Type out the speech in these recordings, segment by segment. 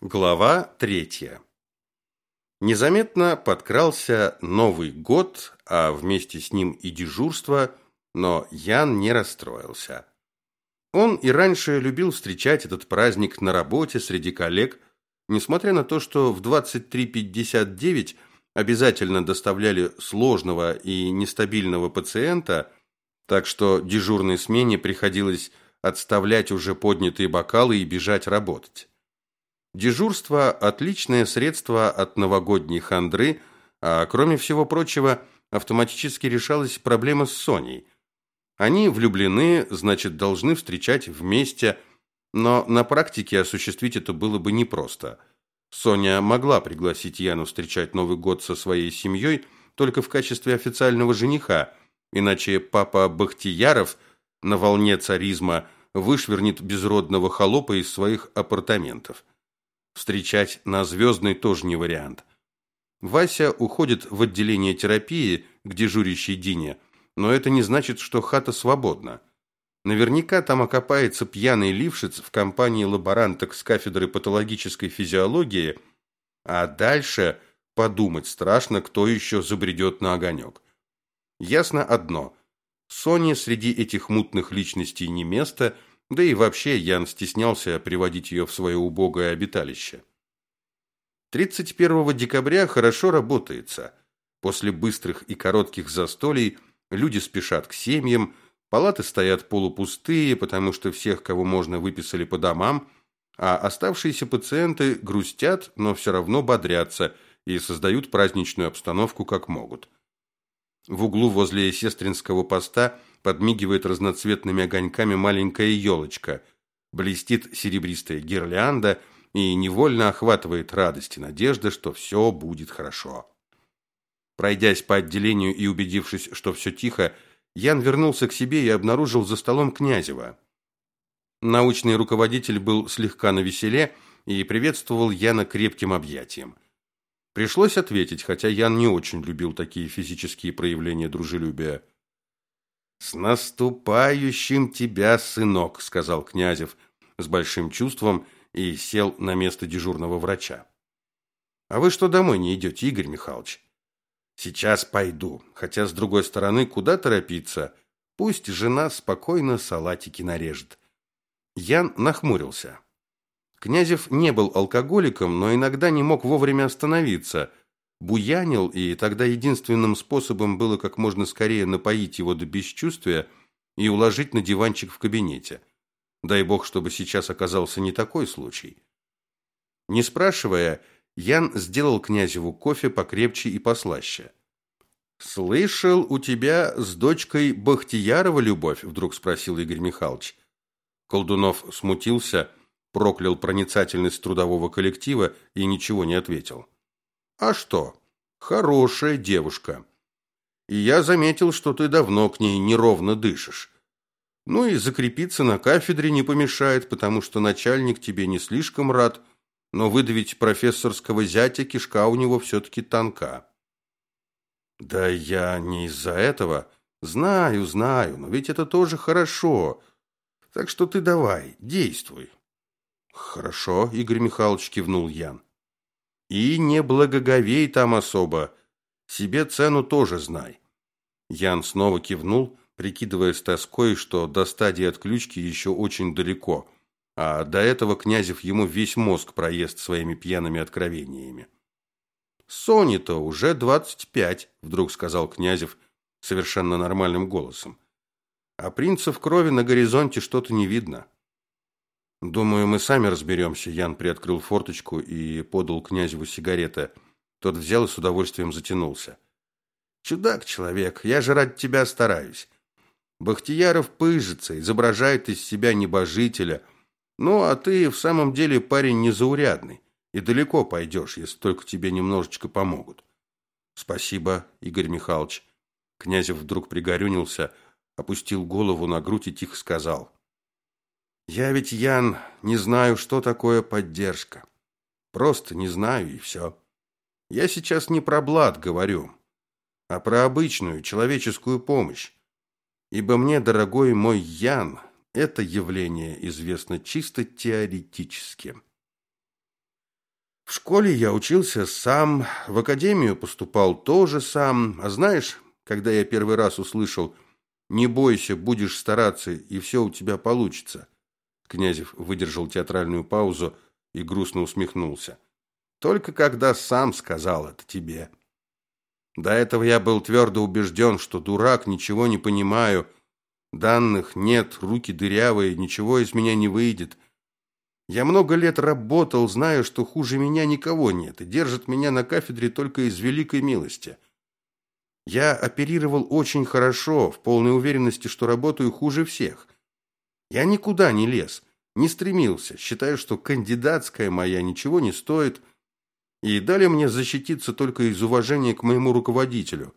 Глава третья. Незаметно подкрался Новый год, а вместе с ним и дежурство, но Ян не расстроился. Он и раньше любил встречать этот праздник на работе среди коллег, несмотря на то, что в 23.59 обязательно доставляли сложного и нестабильного пациента, так что дежурной смене приходилось отставлять уже поднятые бокалы и бежать работать. Дежурство – отличное средство от новогодней хандры, а кроме всего прочего, автоматически решалась проблема с Соней. Они влюблены, значит, должны встречать вместе, но на практике осуществить это было бы непросто. Соня могла пригласить Яну встречать Новый год со своей семьей только в качестве официального жениха, иначе папа Бахтияров на волне царизма вышвырнет безродного холопа из своих апартаментов. Встречать на Звездной тоже не вариант. Вася уходит в отделение терапии к дежурящей Дине, но это не значит, что хата свободна. Наверняка там окопается пьяный лившиц в компании лаборанток с кафедры патологической физиологии, а дальше подумать страшно, кто еще забредет на огонек. Ясно одно. Соне среди этих мутных личностей не место – да и вообще Ян стеснялся приводить ее в свое убогое обиталище. 31 декабря хорошо работается. После быстрых и коротких застолий люди спешат к семьям, палаты стоят полупустые, потому что всех, кого можно, выписали по домам, а оставшиеся пациенты грустят, но все равно бодрятся и создают праздничную обстановку как могут. В углу возле сестринского поста подмигивает разноцветными огоньками маленькая елочка, блестит серебристая гирлянда и невольно охватывает радость и надежда, что все будет хорошо. Пройдясь по отделению и убедившись, что все тихо, Ян вернулся к себе и обнаружил за столом Князева. Научный руководитель был слегка навеселе и приветствовал Яна крепким объятием. Пришлось ответить, хотя Ян не очень любил такие физические проявления дружелюбия. «С наступающим тебя, сынок!» – сказал Князев с большим чувством и сел на место дежурного врача. «А вы что, домой не идете, Игорь Михайлович?» «Сейчас пойду, хотя, с другой стороны, куда торопиться? Пусть жена спокойно салатики нарежет». Ян нахмурился. Князев не был алкоголиком, но иногда не мог вовремя остановиться – буянил, и тогда единственным способом было как можно скорее напоить его до бесчувствия и уложить на диванчик в кабинете. Дай бог, чтобы сейчас оказался не такой случай. Не спрашивая, Ян сделал князеву кофе покрепче и послаще. «Слышал, у тебя с дочкой Бахтиярова любовь?» – вдруг спросил Игорь Михайлович. Колдунов смутился, проклял проницательность трудового коллектива и ничего не ответил. А что? Хорошая девушка. И я заметил, что ты давно к ней неровно дышишь. Ну и закрепиться на кафедре не помешает, потому что начальник тебе не слишком рад, но выдавить профессорского зятя кишка у него все-таки тонка. Да я не из-за этого. Знаю, знаю, но ведь это тоже хорошо. Так что ты давай, действуй. Хорошо, Игорь Михайлович кивнул Ян. И не благоговей там особо. Себе цену тоже знай. Ян снова кивнул, прикидывая с тоской, что до стадии отключки еще очень далеко, а до этого Князев ему весь мозг проест своими пьяными откровениями. «Соне-то уже двадцать пять», — вдруг сказал Князев совершенно нормальным голосом. «А принца в крови на горизонте что-то не видно». «Думаю, мы сами разберемся», – Ян приоткрыл форточку и подал князеву сигареты. Тот взял и с удовольствием затянулся. «Чудак, человек, я же ради тебя стараюсь. Бахтияров пыжится, изображает из себя небожителя. Ну, а ты в самом деле парень незаурядный, и далеко пойдешь, если только тебе немножечко помогут». «Спасибо, Игорь Михайлович». Князев вдруг пригорюнился, опустил голову на грудь и тихо сказал – я ведь, Ян, не знаю, что такое поддержка. Просто не знаю, и все. Я сейчас не про блат говорю, а про обычную человеческую помощь. Ибо мне, дорогой мой Ян, это явление известно чисто теоретически. школе я учился сам, в академию поступал тоже сам. А знаешь, когда я первый раз услышал «Не бойся, будешь стараться, и все у тебя получится», Князев выдержал театральную паузу и грустно усмехнулся. «Только когда сам сказал это тебе». До этого я был твердо убежден, что дурак, ничего не понимаю, данных нет, руки дырявые, ничего из меня не выйдет – я много лет работал, зная, что хуже меня никого нет, и держат меня на кафедре только из великой милости. Я оперировал очень хорошо, в полной уверенности, что работаю хуже всех. Я никуда не лез, не стремился, считая, что кандидатская моя ничего не стоит, и дали мне защититься только из уважения к моему руководителю,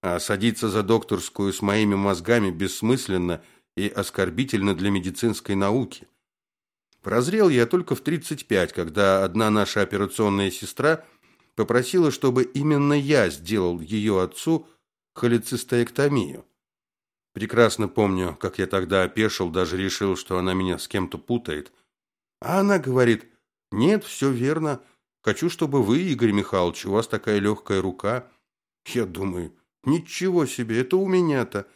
а садиться за докторскую с моими мозгами бессмысленно и оскорбительно для медицинской науки. Прозрел я только в 35, когда одна наша операционная сестра попросила, чтобы именно я сделал ее отцу холецистеэктомию. Прекрасно помню, как я тогда опешил, даже решил, что она меня с кем-то путает. А она говорит, нет, все верно. Хочу, чтобы вы, Игорь Михайлович, у вас такая легкая рука. Я думаю, ничего себе, это у меня-то.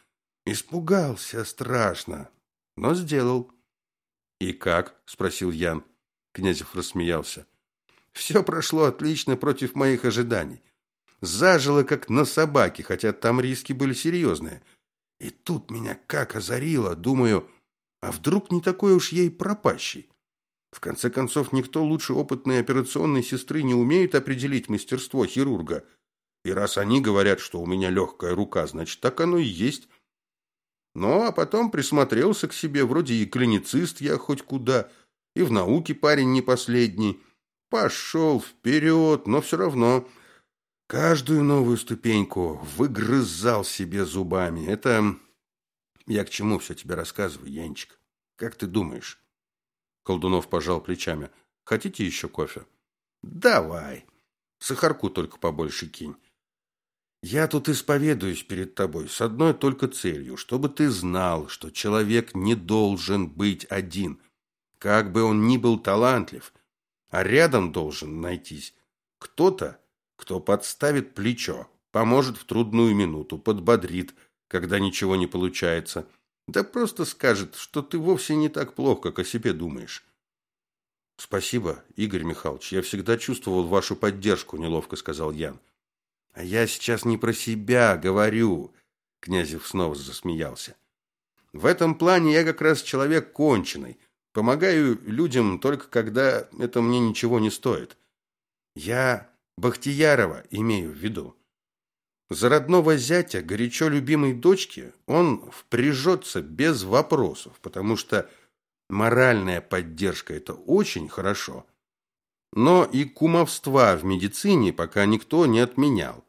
Испугался страшно, но сделал. «И как?» – спросил Ян. Князев рассмеялся. «Все прошло отлично против моих ожиданий. Зажило, как на собаке, хотя там риски были серьезные. И тут меня как озарило, думаю, а вдруг не такой уж ей пропащий? В конце концов, никто лучше опытной операционной сестры не умеет определить мастерство хирурга. И раз они говорят, что у меня легкая рука, значит, так оно и есть». Ну, а потом присмотрелся к себе, вроде и клиницист я хоть куда, и в науке парень не последний. Пошел вперед, но все равно каждую новую ступеньку выгрызал себе зубами. Это я к чему все тебе рассказываю, Янчик? Как ты думаешь? Колдунов пожал плечами. Хотите еще кофе? Давай. Сахарку только побольше кинь. Я тут исповедуюсь перед тобой с одной только целью, чтобы ты знал, что человек не должен быть один, как бы он ни был талантлив, а рядом должен найтись кто-то, кто подставит плечо, поможет в трудную минуту, подбодрит, когда ничего не получается, да просто скажет, что ты вовсе не так плохо, как о себе думаешь. Спасибо, Игорь Михайлович, я всегда чувствовал вашу поддержку, неловко сказал Ян. А я сейчас не про себя говорю, Князев снова засмеялся. В этом плане я как раз человек конченый. Помогаю людям только когда это мне ничего не стоит. Я Бахтиярова имею в виду. За родного зятя, горячо любимой дочки, он впряжется без вопросов, потому что моральная поддержка – это очень хорошо. Но и кумовства в медицине пока никто не отменял.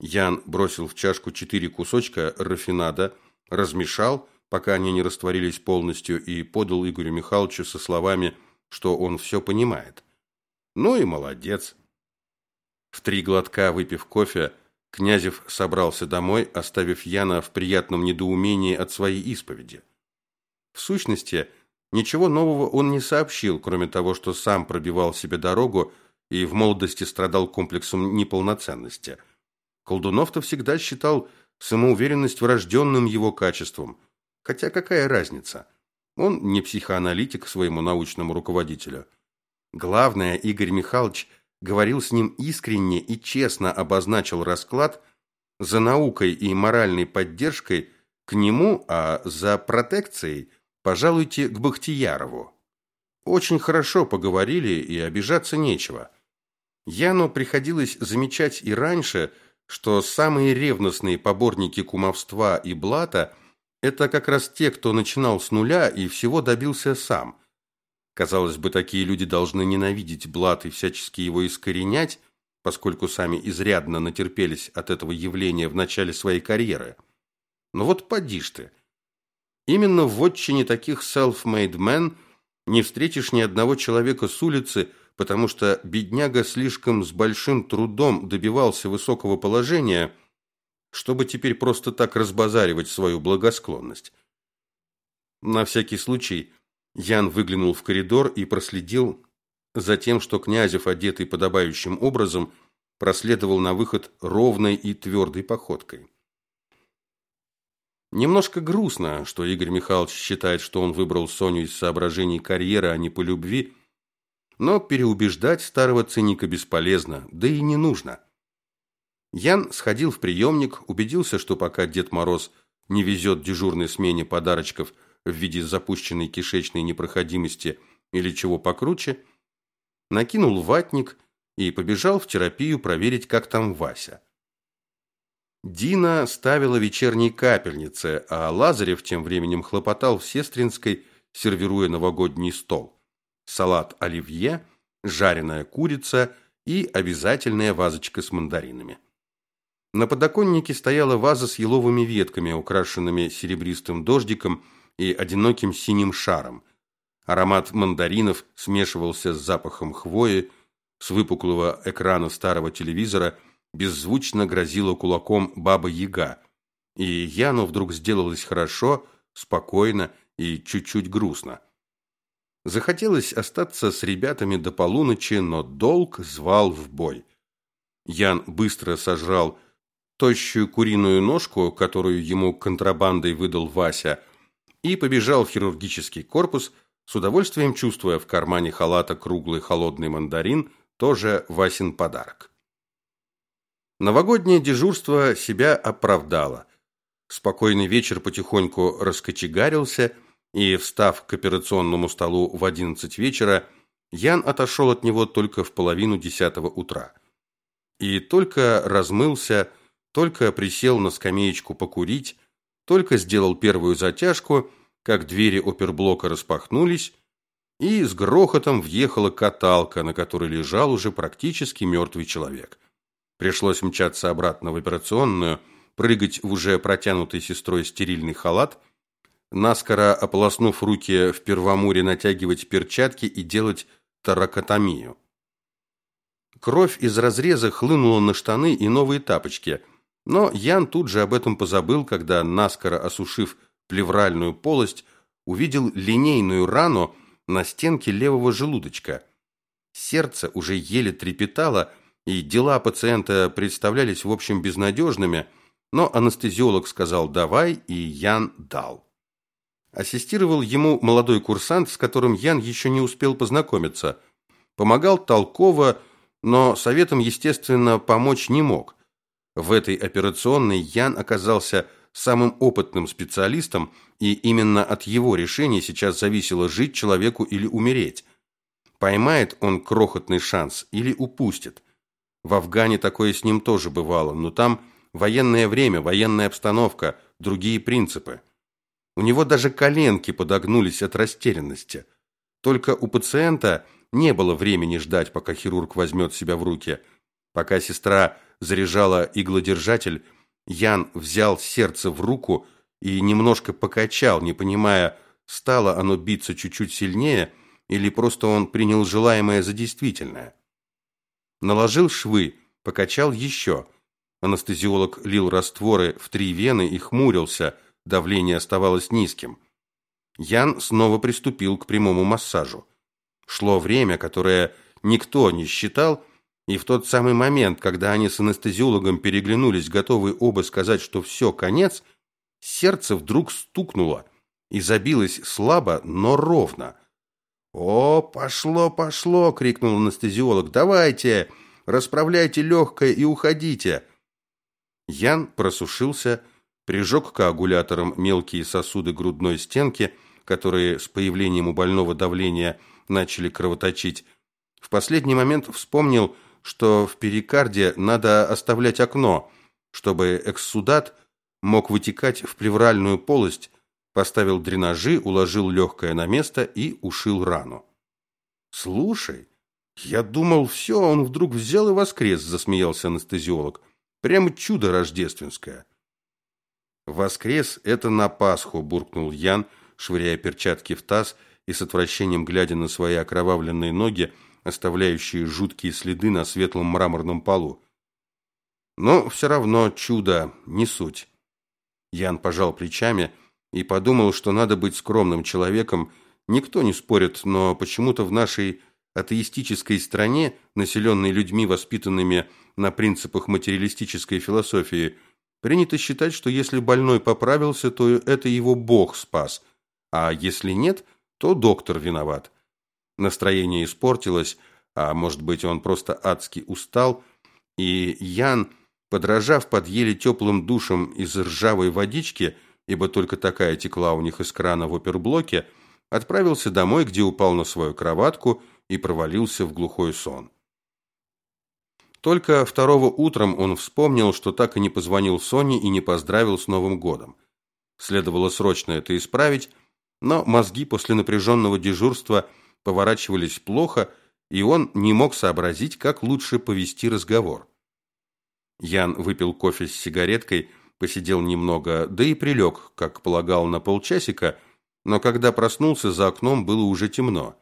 Ян бросил в чашку четыре кусочка рафинада, размешал, пока они не растворились полностью, и подал Игорю Михайловичу со словами, что он все понимает. Ну и молодец. В три глотка выпив кофе, Князев собрался домой, оставив Яна в приятном недоумении от своей исповеди. В сущности, ничего нового он не сообщил, кроме того, что сам пробивал себе дорогу и в молодости страдал комплексом неполноценности – Колдунов-то всегда считал самоуверенность врожденным его качеством. Хотя какая разница? Он не психоаналитик своему научному руководителю. Главное, Игорь Михайлович говорил с ним искренне и честно обозначил расклад за наукой и моральной поддержкой к нему, а за протекцией пожалуйте к Бахтиярову. Очень хорошо поговорили и обижаться нечего. Яну приходилось замечать и раньше – что самые ревностные поборники кумовства и блата – это как раз те, кто начинал с нуля и всего добился сам. Казалось бы, такие люди должны ненавидеть блат и всячески его искоренять, поскольку сами изрядно натерпелись от этого явления в начале своей карьеры. Но вот поди ж ты. Именно в отчине таких self-made men не встретишь ни одного человека с улицы – потому что бедняга слишком с большим трудом добивался высокого положения, чтобы теперь просто так разбазаривать свою благосклонность. На всякий случай Ян выглянул в коридор и проследил, затем, что Князев, одетый подобающим образом, проследовал на выход ровной и твердой походкой. Немножко грустно, что Игорь Михайлович считает, что он выбрал Соню из соображений карьеры, а не по любви, но переубеждать старого циника бесполезно, да и не нужно. Ян сходил в приемник, убедился, что пока Дед Мороз не везет дежурной смене подарочков в виде запущенной кишечной непроходимости или чего покруче, накинул ватник и побежал в терапию проверить, как там Вася. Дина ставила вечерние капельницы, а Лазарев тем временем хлопотал в Сестринской, сервируя новогодний стол. Салат оливье, жареная курица и обязательная вазочка с мандаринами. На подоконнике стояла ваза с еловыми ветками, украшенными серебристым дождиком и одиноким синим шаром. Аромат мандаринов смешивался с запахом хвои, с выпуклого экрана старого телевизора – беззвучно грозила кулаком баба Яга. И Яну вдруг сделалось хорошо, спокойно и чуть-чуть грустно. Захотелось остаться с ребятами до полуночи, но долг звал в бой. Ян быстро сожрал тощую куриную ножку, которую ему контрабандой выдал Вася, и побежал в хирургический корпус, с удовольствием чувствуя в кармане халата круглый холодный мандарин, тоже Васин подарок. Новогоднее дежурство себя оправдало. Спокойный вечер потихоньку раскочегарился, и, встав к операционному столу в одиннадцать вечера, Ян отошел от него только в половину десятого утра. И только размылся, только присел на скамеечку покурить, только сделал первую затяжку, как двери оперблока распахнулись, и с грохотом въехала каталка, на которой лежал уже практически мертвый человек. Пришлось мчаться обратно в операционную, прыгать в уже протянутый сестрой стерильный халат, наскоро ополоснув руки в первомуре, натягивать перчатки и делать таракотомию. Кровь из разреза хлынула на штаны и новые тапочки, но Ян тут же об этом позабыл, когда, наскоро осушив плевральную полость, увидел линейную рану на стенке левого желудочка. Сердце уже еле трепетало, и дела пациента представлялись в общем безнадежными, но анестезиолог сказал «давай», и Ян дал. Ассистировал ему молодой курсант, с которым Ян еще не успел познакомиться. Помогал толково, но советом, естественно, помочь не мог. В этой операционной Ян оказался самым опытным специалистом, и именно от его решения сейчас зависело жить человеку или умереть. Поймает он крохотный шанс или упустит. В Афгане такое с ним тоже бывало, но там военное время, военная обстановка, другие принципы. У него даже коленки подогнулись от растерянности. Только у пациента не было времени ждать, пока хирург возьмет себя в руки. Пока сестра заряжала иглодержатель, Ян взял сердце в руку и немножко покачал, не понимая, стало оно биться чуть-чуть сильнее или просто он принял желаемое за действительное. Наложил швы, покачал еще. Анестезиолог лил растворы в три вены и хмурился, давление оставалось низким. Ян снова приступил к прямому массажу. Шло время, которое никто не считал, и в тот самый момент, когда они с анестезиологом переглянулись, готовые оба сказать, что все, конец, сердце вдруг стукнуло и забилось слабо, но ровно. «О, пошло, пошло!» — крикнул анестезиолог. «Давайте! Расправляйте легкое и уходите!» Ян просушился, прижег коагулятором мелкие сосуды грудной стенки, которые с появлением у больного давления начали кровоточить. В последний момент вспомнил, что в перикарде надо оставлять окно, чтобы экссудат мог вытекать в плевральную полость, поставил дренажи, уложил легкое на место и ушил рану. «Слушай, я думал, все, он вдруг взял и воскрес», – засмеялся анестезиолог. «Прямо чудо рождественское». «Воскрес – это на Пасху», – буркнул Ян, швыряя перчатки в таз и с отвращением глядя на свои окровавленные ноги, оставляющие жуткие следы на светлом мраморном полу. «Но все равно чудо, не суть». Ян пожал плечами – и подумал, что надо быть скромным человеком. Никто не спорит, но почему-то в нашей атеистической стране, населенной людьми, воспитанными на принципах материалистической философии, принято считать, что если больной поправился, то это его Бог спас, а если нет, то доктор виноват. Настроение испортилось, а может быть, он просто адски устал, и Ян, подражав под еле теплым душем из ржавой водички, ибо только такая текла у них из крана в оперблоке, отправился домой, где упал на свою кроватку и провалился в глухой сон. Только второго утром он вспомнил, что так и не позвонил Соне и не поздравил с Новым годом. Следовало срочно это исправить, но мозги после напряженного дежурства поворачивались плохо, и он не мог сообразить, как лучше повести разговор. Ян выпил кофе с сигареткой, посидел немного, да и прилег, как полагал, на полчасика, но когда проснулся, за окном было уже темно.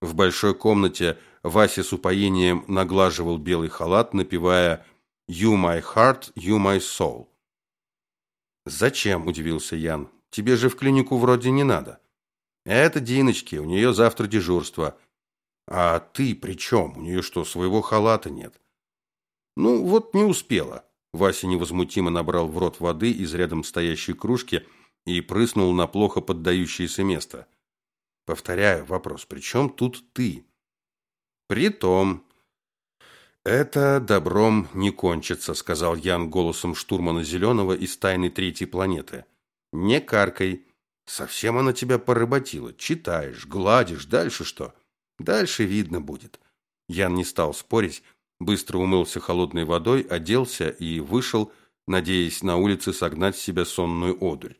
В большой комнате Вася с упоением наглаживал белый халат, напевая «You my heart, you my soul». «Зачем?» – удивился Ян. «Тебе же в клинику вроде не надо». «Это Диночки, у нее завтра дежурство». «А ты при чем? У нее что, своего халата нет?» «Ну, вот не успела». Вася невозмутимо набрал в рот воды из рядом стоящей кружки и прыснул на плохо поддающееся место. Повторяю вопрос, при чем тут ты? Притом, это добром не кончится, сказал Ян голосом штурмана Зеленого из тайны третьей планеты. Не каркай. Совсем она тебя поработила. Читаешь, гладишь, дальше что? Дальше видно будет. Ян не стал спорить, быстро умылся холодной водой, оделся и вышел, надеясь на улице согнать с себя сонную одурь.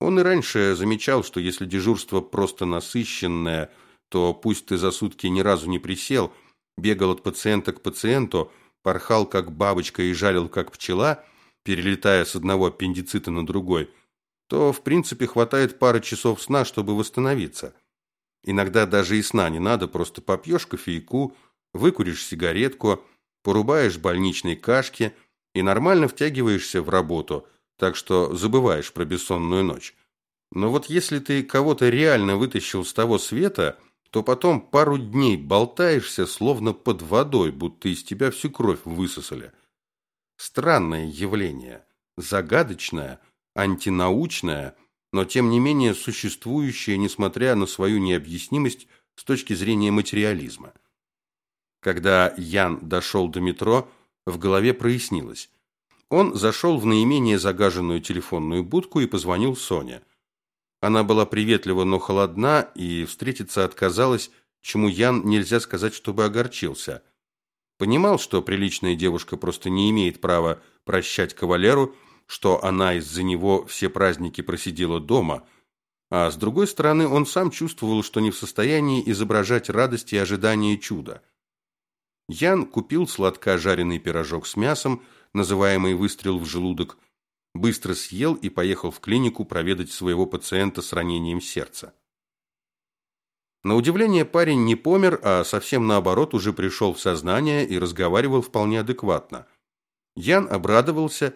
Он и раньше замечал, что если дежурство просто насыщенное, то пусть ты за сутки ни разу не присел, бегал от пациента к пациенту, порхал как бабочка и жалил как пчела, перелетая с одного аппендицита на другой, то в принципе хватает пары часов сна, чтобы восстановиться. Иногда даже и сна не надо, просто попьешь кофейку, выкуришь сигаретку, порубаешь больничной кашки и нормально втягиваешься в работу – так что забываешь про бессонную ночь. Но вот если ты кого-то реально вытащил с того света, то потом пару дней болтаешься, словно под водой, будто из тебя всю кровь высосали. Странное явление, загадочное, антинаучное, но тем не менее существующее, несмотря на свою необъяснимость с точки зрения материализма. Когда Ян дошел до метро, в голове прояснилось. Он зашел в наименее загаженную телефонную будку и позвонил Соне. Она была приветлива, но холодна, и встретиться отказалась, чему Ян нельзя сказать, чтобы огорчился. Понимал, что приличная девушка просто не имеет права прощать кавалеру, что она из-за него все праздники просидела дома, а с другой стороны он сам чувствовал, что не в состоянии изображать радость и ожидание чуда. Ян купил сладко жареный пирожок с мясом, называемый выстрел в желудок, быстро съел и поехал в клинику проведать своего пациента с ранением сердца. На удивление парень не помер, а совсем наоборот уже пришел в сознание и разговаривал вполне адекватно. Ян обрадовался,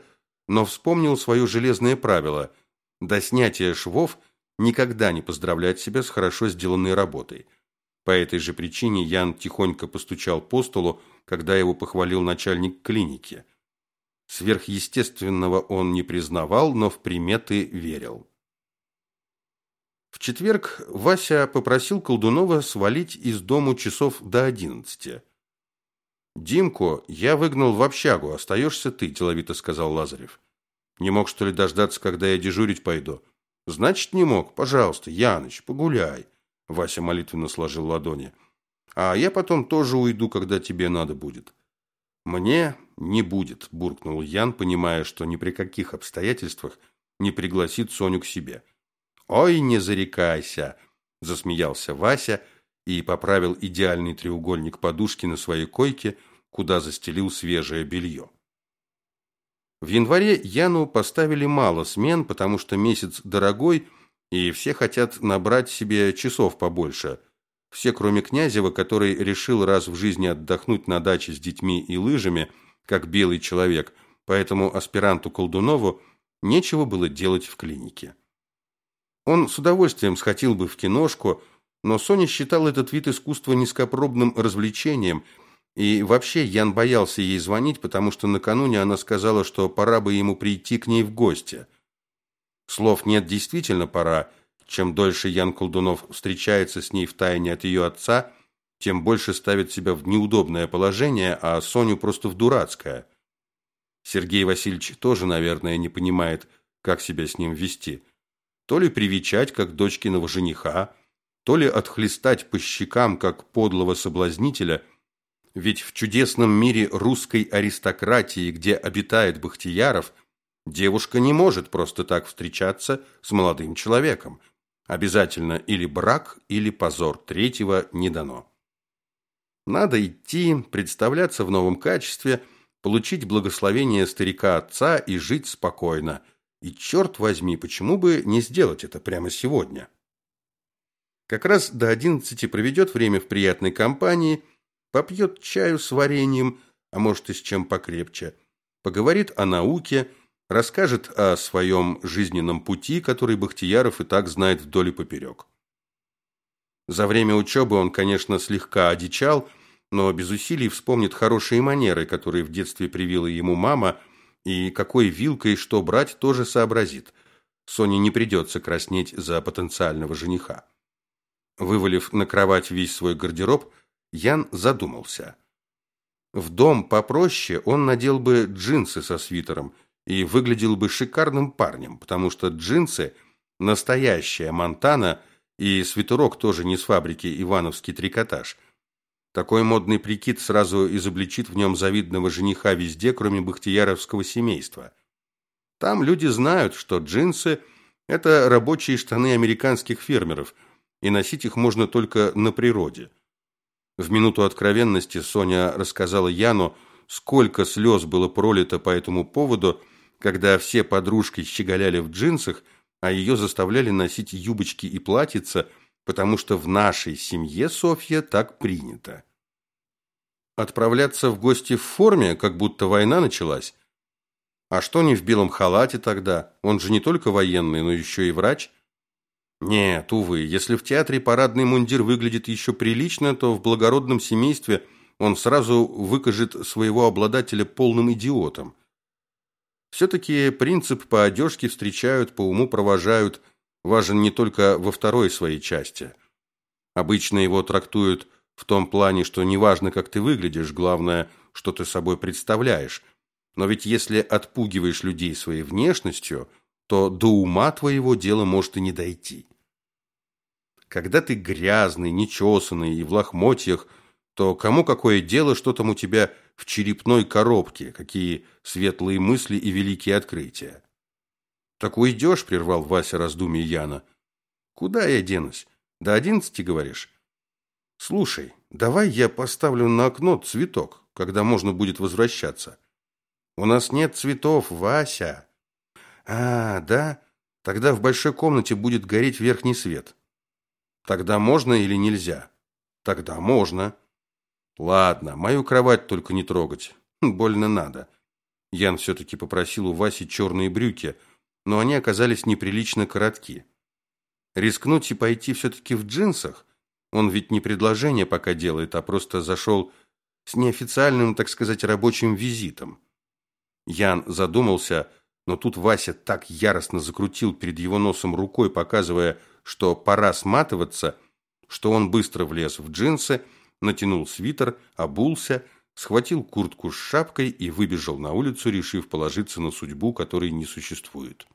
но вспомнил свое железное правило – до снятия швов никогда не поздравлять себя с хорошо сделанной работой. По этой же причине Ян тихонько постучал по столу, когда его похвалил начальник клиники – Сверхъестественного он не признавал, но в приметы верил. В четверг Вася попросил Колдунова свалить из дому часов до одиннадцати. «Димку я выгнал в общагу, остаешься ты», – деловито сказал Лазарев. «Не мог, что ли, дождаться, когда я дежурить пойду?» «Значит, не мог. Пожалуйста, Яныч, погуляй», – Вася молитвенно сложил ладони. «А я потом тоже уйду, когда тебе надо будет». «Мне не будет», – буркнул Ян, понимая, что ни при каких обстоятельствах не пригласит Соню к себе. «Ой, не зарекайся», – засмеялся Вася и поправил идеальный треугольник подушки на своей койке, куда застелил свежее белье. В январе Яну поставили мало смен, потому что месяц дорогой, и все хотят набрать себе часов побольше – все, кроме Князева, который решил раз в жизни отдохнуть на даче с детьми и лыжами, как белый человек, поэтому аспиранту Колдунову нечего было делать в клинике. Он с удовольствием сходил бы в киношку, Но Соня считала этот вид искусства низкопробным развлечением, и вообще Ян боялся ей звонить, потому что накануне она сказала, что пора бы ему прийти к ней в гости. Слов нет, действительно пора. Чем дольше Ян Колдунов встречается с ней в тайне от ее отца, тем больше ставит себя в неудобное положение, а Соню просто в дурацкое. Сергей Васильевич тоже, наверное, не понимает, как себя с ним вести. То ли привечать, как дочкиного жениха, то ли отхлестать по щекам, как подлого соблазнителя, ведь в чудесном мире русской аристократии, где обитает Бахтияров, девушка не может просто так встречаться с молодым человеком. Обязательно или брак, или позор, третьего не дано. Надо идти, представляться в новом качестве, получить благословение старика-отца и жить спокойно. И черт возьми, почему бы не сделать это прямо сегодня? Как раз до одиннадцати проведет время в приятной компании, попьет чаю с вареньем, а может и с чем покрепче, поговорит о науке, расскажет о своем жизненном пути, который Бахтияров и так знает вдоль и поперек. За время учебы он, конечно, слегка одичал, но без усилий вспомнит хорошие манеры, которые в детстве привила ему мама, и какой вилкой что брать тоже сообразит. Соне не придется краснеть за потенциального жениха. Вывалив на кровать весь свой гардероб, Ян задумался. В дом попроще он надел бы джинсы со свитером и выглядел бы шикарным парнем, потому что джинсы – настоящая Монтана, и свитерок тоже не с фабрики «Ивановский трикотаж». Такой модный прикид сразу изобличит в нем завидного жениха везде, кроме бахтияровского семейства. Там люди знают, что джинсы – это рабочие штаны американских фермеров – и носить их можно только на природе. В минуту откровенности Соня рассказала Яну, сколько слез было пролито по этому поводу, когда все подружки щеголяли в джинсах, а ее заставляли носить юбочки и платьица, потому что в нашей семье, Софья, так принято. Отправляться в гости в форме, как будто война началась? А что не в белом халате тогда? Он же не только военный, но еще и врач – нет, увы, если в театре парадный мундир выглядит еще прилично, то в благородном семействе он сразу выкажет своего обладателя полным идиотом. Все-таки принцип по одежке встречают, по уму провожают, важен не только во второй своей части. Обычно его трактуют в том плане, что неважно, как ты выглядишь, главное, что ты собой представляешь. Но ведь если отпугиваешь людей своей внешностью, то до ума твоего дело может и не дойти. Когда ты грязный, нечесанный и в лохмотьях, то кому какое дело, что там у тебя в черепной коробке, какие светлые мысли и великие открытия? Так уйдешь, прервал Вася раздумье Яна. Куда я денусь? До одиннадцати, говоришь? Слушай, давай я поставлю на окно цветок, когда можно будет возвращаться. У нас нет цветов, Вася. А, да? Тогда в большой комнате будет гореть верхний свет. Тогда можно или нельзя? Тогда можно. Ладно, мою кровать только не трогать. Больно надо. Ян все-таки попросил у Васи черные брюки, но они оказались неприлично коротки. Рискнуть и пойти все-таки в джинсах? Он ведь не предложение пока делает, а просто зашел с неофициальным, так сказать, рабочим визитом. Ян задумался, но тут Вася так яростно закрутил перед его носом рукой, показывая, что пора сматываться, что он быстро влез в джинсы, натянул свитер, обулся, схватил куртку с шапкой и выбежал на улицу, решив положиться на судьбу, которой не существует.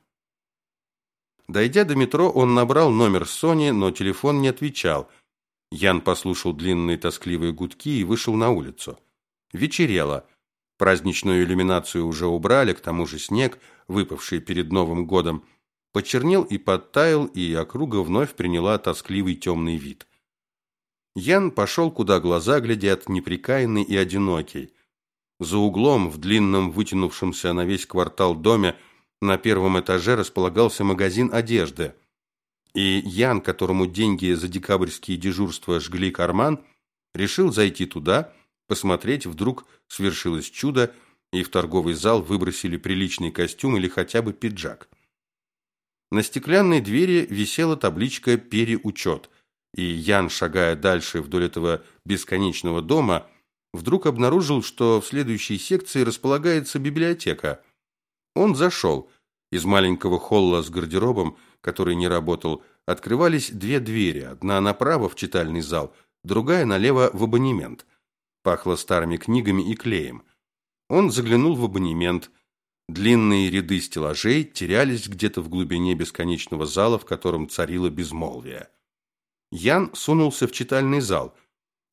Дойдя до метро, он набрал номер Сони, но телефон не отвечал. Ян послушал длинные тоскливые гудки и вышел на улицу. Вечерело. Праздничную иллюминацию уже убрали, к тому же снег, выпавший перед Новым годом, почернел и подтаял, и округа вновь приняла тоскливый темный вид. Ян пошел, куда глаза глядят, неприкаянный и одинокий. За углом, в длинном вытянувшемся на весь квартал доме, на первом этаже располагался магазин одежды. И Ян, которому деньги за декабрьские дежурства жгли карман, решил зайти туда, посмотреть, вдруг свершилось чудо, и в торговый зал выбросили приличный костюм или хотя бы пиджак. На стеклянной двери висела табличка «Переучет», и Ян, шагая дальше вдоль этого бесконечного дома, вдруг обнаружил, что в следующей секции располагается библиотека. Он зашел. Из маленького холла с гардеробом, который не работал, открывались две двери, одна направо в читальный зал, другая налево в абонемент. Пахло старыми книгами и клеем. Он заглянул в абонемент. Длинные ряды стеллажей терялись где-то в глубине бесконечного зала, в котором царило безмолвие. Ян сунулся в читальный зал.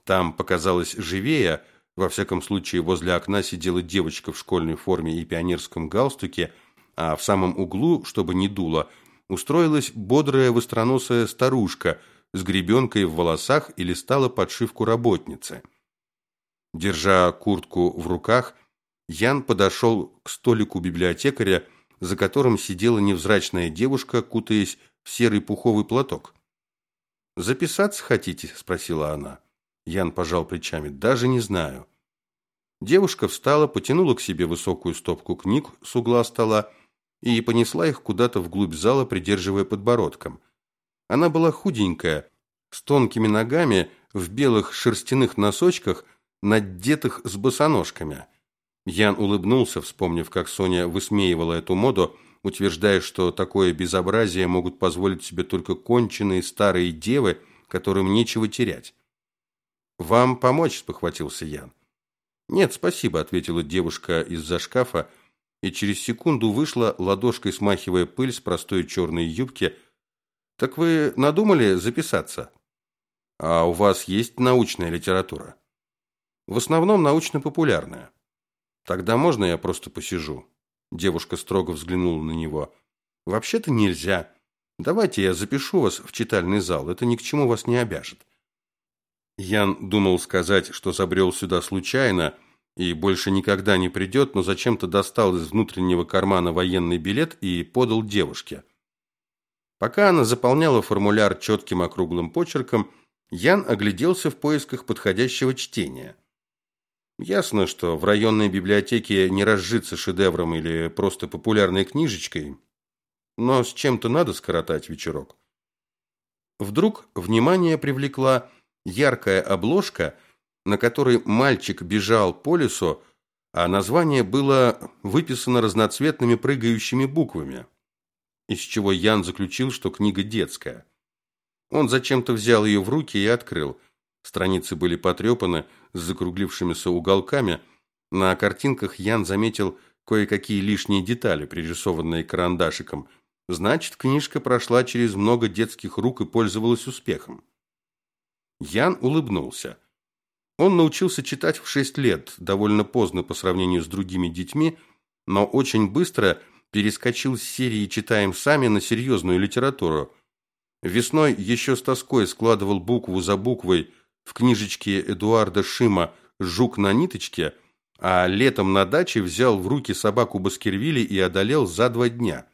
Там показалось живее, во всяком случае возле окна сидела девочка в школьной форме и пионерском галстуке, а в самом углу, чтобы не дуло, устроилась бодрая востроносая старушка с гребенкой в волосах и листала подшивку работницы. Держа куртку в руках, Ян подошел к столику библиотекаря, за которым сидела невзрачная девушка, кутаясь в серый пуховый платок. «Записаться хотите?» – спросила она. Ян пожал плечами. «Даже не знаю». Девушка встала, потянула к себе высокую стопку книг с угла стола и понесла их куда-то вглубь зала, придерживая подбородком. Она была худенькая, с тонкими ногами, в белых шерстяных носочках, надетых с босоножками. Ян улыбнулся, вспомнив, как Соня высмеивала эту моду, утверждая, что такое безобразие могут позволить себе только конченые старые девы, которым нечего терять. «Вам помочь?» – спохватился Ян. «Нет, спасибо», – ответила девушка из-за шкафа, и через секунду вышла, ладошкой смахивая пыль с простой черной юбки. «Так вы надумали записаться?» «А у вас есть научная литература?» «В основном научно-популярная». «Тогда можно я просто посижу?» Девушка строго взглянула на него. «Вообще-то нельзя. Давайте я запишу вас в читальный зал. Это ни к чему вас не обяжет». Ян думал сказать, что забрел сюда случайно и больше никогда не придет, но зачем-то достал из внутреннего кармана военный билет и подал девушке. Пока она заполняла формуляр четким округлым почерком, Ян огляделся в поисках подходящего чтения. Ясно, что в районной библиотеке не разжиться шедевром или просто популярной книжечкой, но с чем-то надо скоротать вечерок. Вдруг внимание привлекла яркая обложка, на которой мальчик бежал по лесу, а название было выписано разноцветными прыгающими буквами, из чего Ян заключил, что книга детская. Он зачем-то взял ее в руки и открыл. Страницы были потрепаны, с закруглившимися уголками. На картинках Ян заметил кое-какие лишние детали, пририсованные карандашиком. Значит, книжка прошла через много детских рук и пользовалась успехом. Ян улыбнулся. Он научился читать в шесть лет, довольно поздно по сравнению с другими детьми, но очень быстро перескочил с серии «Читаем сами» на серьезную литературу. Весной еще с тоской складывал букву за буквой в книжечке Эдуарда Шима «Жук на ниточке», а летом на даче взял в руки собаку Баскервилли и одолел за два дня.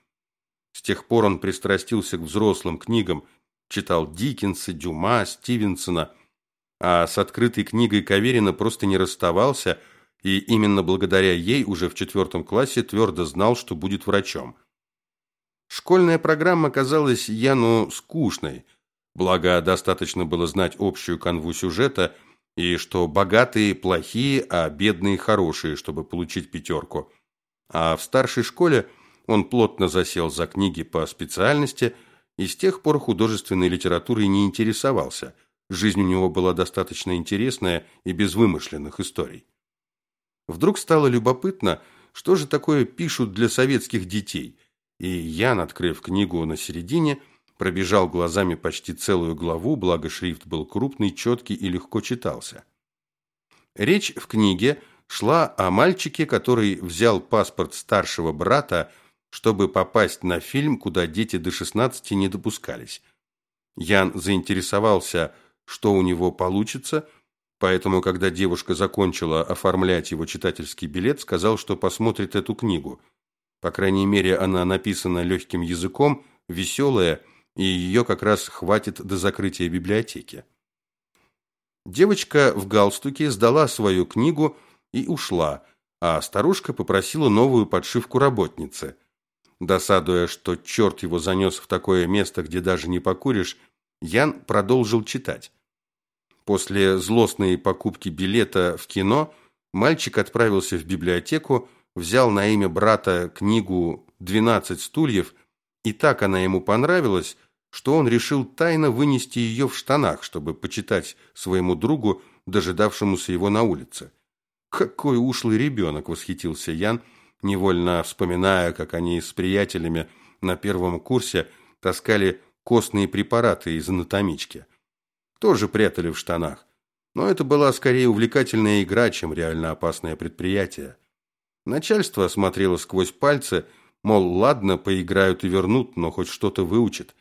С тех пор он пристрастился к взрослым книгам, читал Диккенса, Дюма, Стивенсона, а с открытой книгой Каверина просто не расставался, и именно благодаря ей уже в четвертом классе твердо знал, что будет врачом. Школьная программа казалась Яну скучной – Благо, достаточно было знать общую канву сюжета и что богатые плохие, а бедные хорошие, чтобы получить пятерку. А в старшей школе он плотно засел за книги по специальности и с тех пор художественной литературой не интересовался. Жизнь у него была достаточно интересная и без вымышленных историй. Вдруг стало любопытно, что же такое пишут для советских детей, и Ян, открыв книгу на середине, Пробежал глазами почти целую главу, благо шрифт был крупный, четкий и легко читался. Речь в книге шла о мальчике, который взял паспорт старшего брата, чтобы попасть на фильм, куда дети до 16 не допускались. Ян заинтересовался, что у него получится, поэтому, когда девушка закончила оформлять его читательский билет, сказал, что посмотрит эту книгу. По крайней мере, она написана легким языком, веселая и ее как раз хватит до закрытия библиотеки. Девочка в галстуке сдала свою книгу и ушла, а старушка попросила новую подшивку работницы. Досадуя, что черт его занес в такое место, где даже не покуришь, Ян продолжил читать. После злостной покупки билета в кино мальчик отправился в библиотеку, взял на имя брата книгу «Двенадцать стульев», и так она ему понравилась, что он решил тайно вынести ее в штанах, чтобы почитать своему другу, дожидавшемуся его на улице. «Какой ушлый ребенок!» – восхитился Ян, невольно вспоминая, как они с приятелями на первом курсе таскали костные препараты из анатомички. Тоже прятали в штанах. Но это была скорее увлекательная игра, чем реально опасное предприятие. Начальство смотрело сквозь пальцы, мол, ладно, поиграют и вернут, но хоть что-то выучат.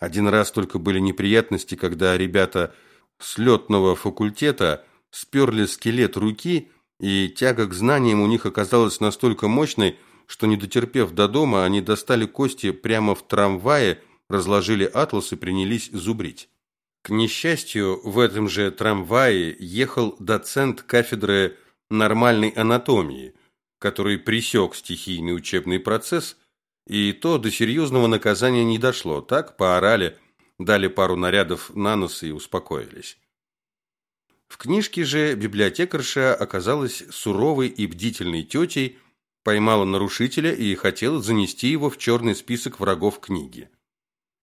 Один раз только были неприятности, когда ребята с летного факультета сперли скелет руки, и тяга к знаниям у них оказалась настолько мощной, что, не дотерпев до дома, они достали кости прямо в трамвае, разложили атлас и принялись зубрить. К несчастью, в этом же трамвае ехал доцент кафедры нормальной анатомии, который пресек стихийный учебный процесс, и то до серьезного наказания не дошло. Так поорали, дали пару нарядов на нос и успокоились. В книжке же библиотекарша оказалась суровой и бдительной тетей, поймала нарушителя и хотела занести его в черный список врагов книги.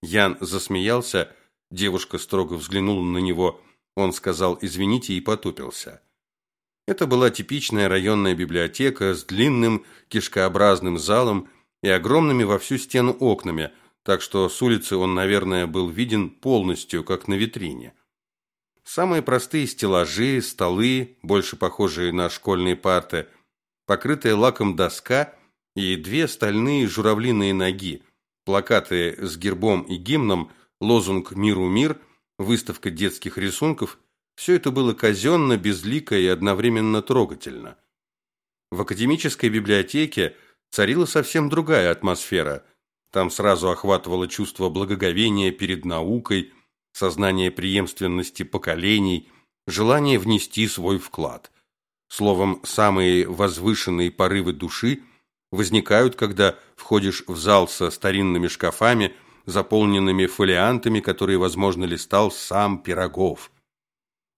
Ян засмеялся, девушка строго взглянула на него, он сказал «извините» и потупился. Это была типичная районная библиотека с длинным кишкообразным залом и огромными во всю стену окнами, так что с улицы он, наверное, был виден полностью, как на витрине. Самые простые стеллажи, столы, больше похожие на школьные парты, покрытая лаком доска и две стальные журавлиные ноги, плакаты с гербом и гимном, лозунг «Миру мир», выставка детских рисунков – все это было казенно, безлико и одновременно трогательно. В академической библиотеке царила совсем другая атмосфера. Там сразу охватывало чувство благоговения перед наукой, сознание преемственности поколений, желание внести свой вклад. Словом, самые возвышенные порывы души возникают, когда входишь в зал со старинными шкафами, заполненными фолиантами, которые, возможно, листал сам Пирогов.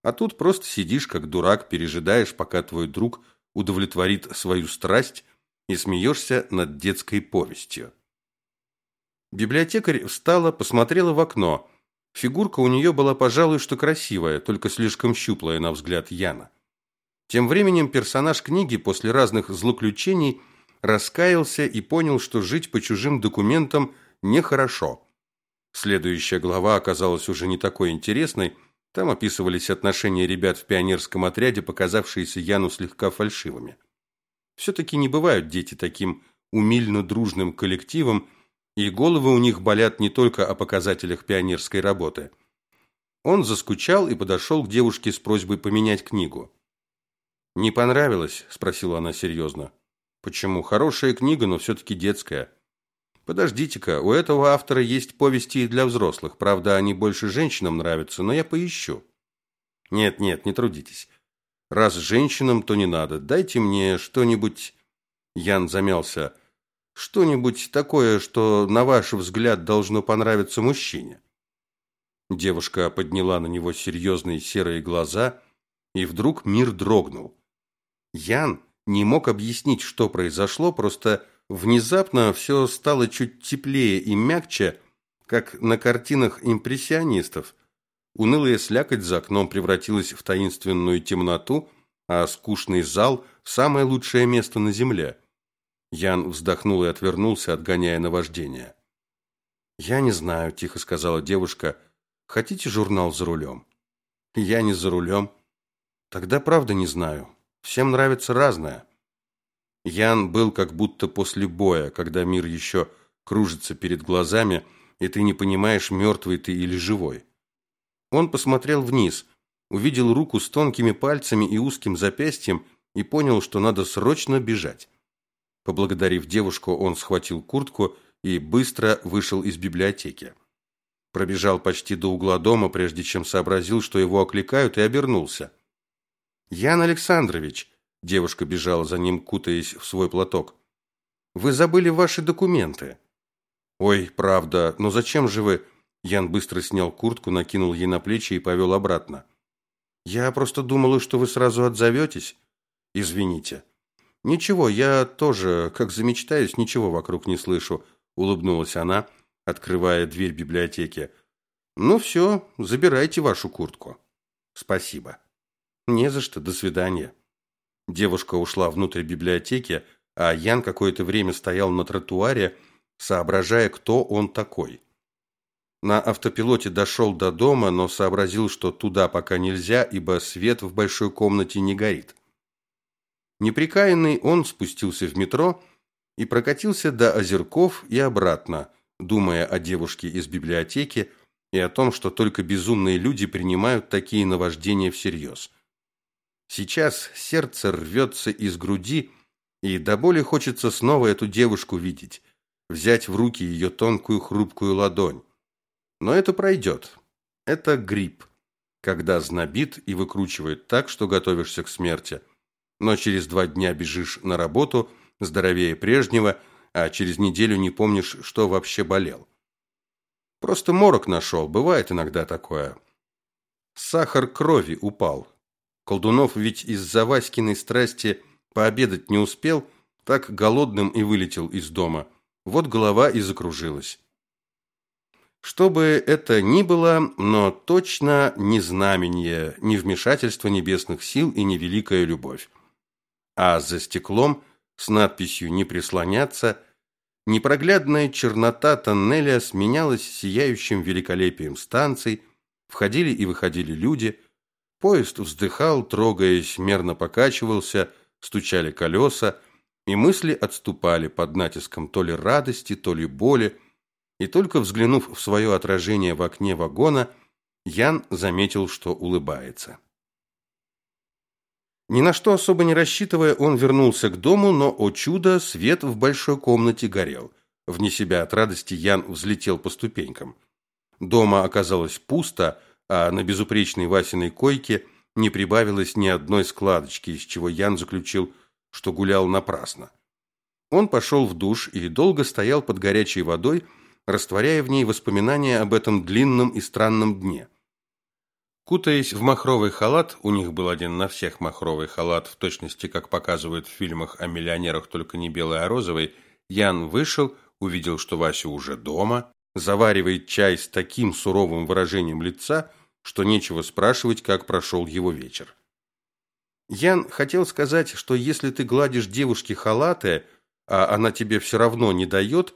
А тут просто сидишь, как дурак, пережидаешь, пока твой друг удовлетворит свою страсть и смеешься над детской повестью. Библиотекарь встала, посмотрела в окно. Фигурка у нее была, пожалуй, что красивая, только слишком щуплая на взгляд Яна. Тем временем персонаж книги после разных злоключений раскаялся и понял, что жить по чужим документам нехорошо. Следующая глава оказалась уже не такой интересной. Там описывались отношения ребят в пионерском отряде, показавшиеся Яну слегка фальшивыми. Все-таки не бывают дети таким умильно дружным коллективом, и головы у них болят не только о показателях пионерской работы. Он заскучал и подошел к девушке с просьбой поменять книгу. «Не понравилось?» – спросила она серьезно. «Почему? Хорошая книга, но все-таки детская». «Подождите-ка, у этого автора есть повести и для взрослых. Правда, они больше женщинам нравятся, но я поищу». «Нет, нет, не трудитесь. Раз женщинам, то не надо. Дайте мне что-нибудь...» Ян замялся. Что-нибудь такое, что, на ваш взгляд, должно понравиться мужчине?» Девушка подняла на него серьезные серые глаза, и вдруг мир дрогнул. Ян не мог объяснить, что произошло, просто внезапно все стало чуть теплее и мягче, как на картинах импрессионистов. Унылая слякоть за окном превратилась в таинственную темноту, а скучный зал – в самое лучшее место на земле – Ян вздохнул и отвернулся, отгоняя наваждение. «Я не знаю», – тихо сказала девушка. «Хотите журнал за рулем?» «Я не за рулем». «Тогда правда не знаю. Всем нравится разное». Ян был как будто после боя, когда мир еще кружится перед глазами, и ты не понимаешь, мертвый ты или живой. Он посмотрел вниз, увидел руку с тонкими пальцами и узким запястьем и понял, что надо срочно бежать. Поблагодарив девушку, он схватил куртку и быстро вышел из библиотеки. Пробежал почти до угла дома, прежде чем сообразил, что его окликают, и обернулся. «Ян Александрович!» – девушка бежала за ним, кутаясь в свой платок. «Вы забыли ваши документы». «Ой, правда, но зачем же вы...» Ян быстро снял куртку, накинул ей на плечи и повел обратно. Я просто думала, что вы сразу отзоветесь. Извините. Ничего, я тоже, как замечтаюсь, ничего вокруг не слышу, улыбнулась она, открывая дверь библиотеки. Ну все, забирайте вашу куртку. Спасибо. Не за что, до свидания. Девушка ушла внутрь библиотеки, а Ян какое-то время стоял на тротуаре, соображая, кто он такой. На автопилоте дошел до дома, но сообразил, что туда пока нельзя, ибо свет в большой комнате не горит. Неприкаянный он спустился в метро и прокатился до Озерков и обратно, думая о девушке из библиотеки и о том, что только безумные люди принимают такие наваждения всерьез. Сейчас сердце рвется из груди, и до боли хочется снова эту девушку видеть, взять в руки ее тонкую хрупкую ладонь. Но это пройдет. Это грипп, когда знобит и выкручивает так, что готовишься к смерти. Но через два дня бежишь на работу, здоровее прежнего, а через неделю не помнишь, что вообще болел. Просто морок нашел, бывает иногда такое. Сахар крови упал. Колдунов ведь из-за Васькиной страсти пообедать не успел, так голодным и вылетел из дома. Вот голова и закружилась. Что бы это ни было, но точно не знамение, не вмешательство небесных сил и не великая любовь. А за стеклом с надписью «Не прислоняться» непроглядная чернота тоннеля сменялась сияющим великолепием станций, входили и выходили люди, поезд вздыхал, трогаясь, мерно покачивался, стучали колеса, и мысли отступали под натиском то ли радости, то ли боли, и только взглянув в свое отражение в окне вагона, Ян заметил, что улыбается. Ни на что особо не рассчитывая, он вернулся к дому, но, о чудо, свет в большой комнате горел. Вне себя от радости Ян взлетел по ступенькам. Дома оказалось пусто, а на безупречной Васиной койке не прибавилось ни одной складочки, из чего Ян заключил, что гулял напрасно. Он пошел в душ и долго стоял под горячей водой, растворяя в ней воспоминания об этом длинном и странном дне. Кутаясь в махровый халат, у них был один на всех махровый халат, в точности, как показывают в фильмах о миллионерах, только не белый, а розовый, Ян вышел, увидел, что Вася уже дома, заваривает чай с таким суровым выражением лица, что нечего спрашивать, как прошел его вечер. Ян хотел сказать, что если ты гладишь девушке халаты, а она тебе все равно не дает,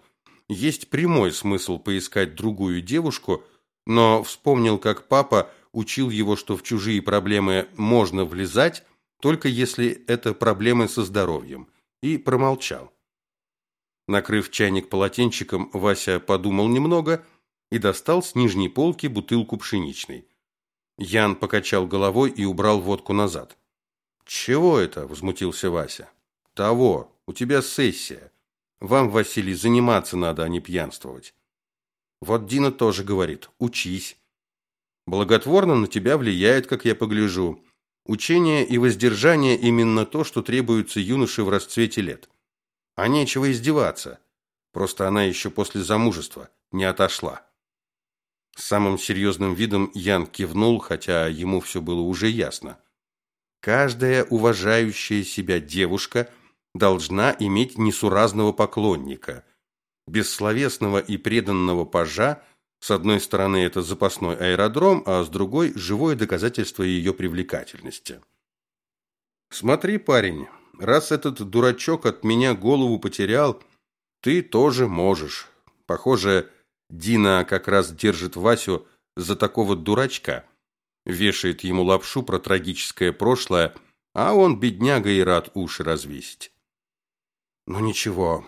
есть прямой смысл поискать другую девушку, но вспомнил, как папа учил его, что в чужие проблемы можно влезать, только если это проблемы со здоровьем, и промолчал. Накрыв чайник полотенчиком, Вася подумал немного и достал с нижней полки бутылку пшеничной. Ян покачал головой и убрал водку назад. «Чего это?» – возмутился Вася. «Того. У тебя сессия. Вам, Василий, заниматься надо, а не пьянствовать. Вот Дина тоже говорит, учись. Благотворно на тебя влияет, как я погляжу. Учение и воздержание именно то, что требуется юноше в расцвете лет. А нечего издеваться. Просто она еще после замужества не отошла. С самым серьезным видом Ян кивнул, хотя ему все было уже ясно. Каждая уважающая себя девушка – должна иметь несуразного поклонника. Бессловесного и преданного пажа, с одной стороны это запасной аэродром, а с другой – живое доказательство ее привлекательности. «Смотри, парень, раз этот дурачок от меня голову потерял, ты тоже можешь. Похоже, Дина как раз держит Васю за такого дурачка, вешает ему лапшу про трагическое прошлое, а он, бедняга, и рад уши развесить. Ну ничего.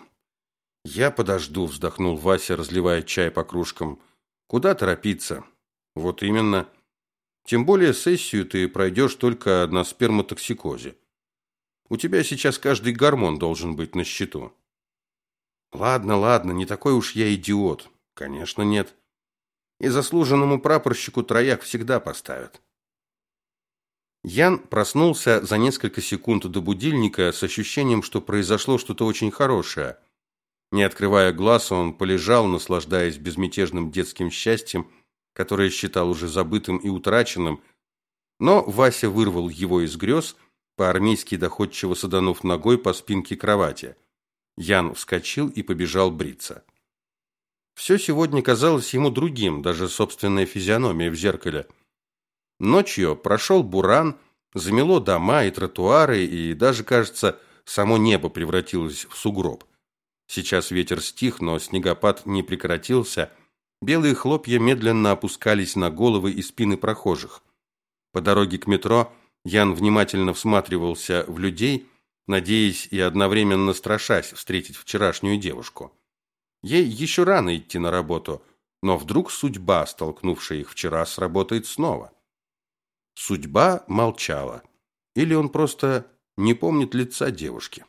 Я подожду, вздохнул Вася, разливая чай по кружкам. Куда торопиться? Вот именно. Тем более сессию ты пройдешь только на сперматоксикозе. У тебя сейчас каждый гормон должен быть на счету. Ладно, ладно, не такой уж я идиот. Конечно, нет. И заслуженному прапорщику трояк всегда поставят. Ян проснулся за несколько секунд до будильника с ощущением, что произошло что-то очень хорошее. Не открывая глаз, он полежал, наслаждаясь безмятежным детским счастьем, которое считал уже забытым и утраченным, но Вася вырвал его из грез, по-армейски доходчиво саданув ногой по спинке кровати. Ян вскочил и побежал бриться. Все сегодня казалось ему другим, даже собственная физиономия в зеркале. Ночью прошел буран, замело дома и тротуары, и даже, кажется, само небо превратилось в сугроб. Сейчас ветер стих, но снегопад не прекратился. Белые хлопья медленно опускались на головы и спины прохожих. По дороге к метро Ян внимательно всматривался в людей, надеясь и одновременно страшась встретить вчерашнюю девушку. Ей еще рано идти на работу, но вдруг судьба, столкнувшая их вчера, сработает снова. Судьба молчала. Или он просто не помнит лица девушки.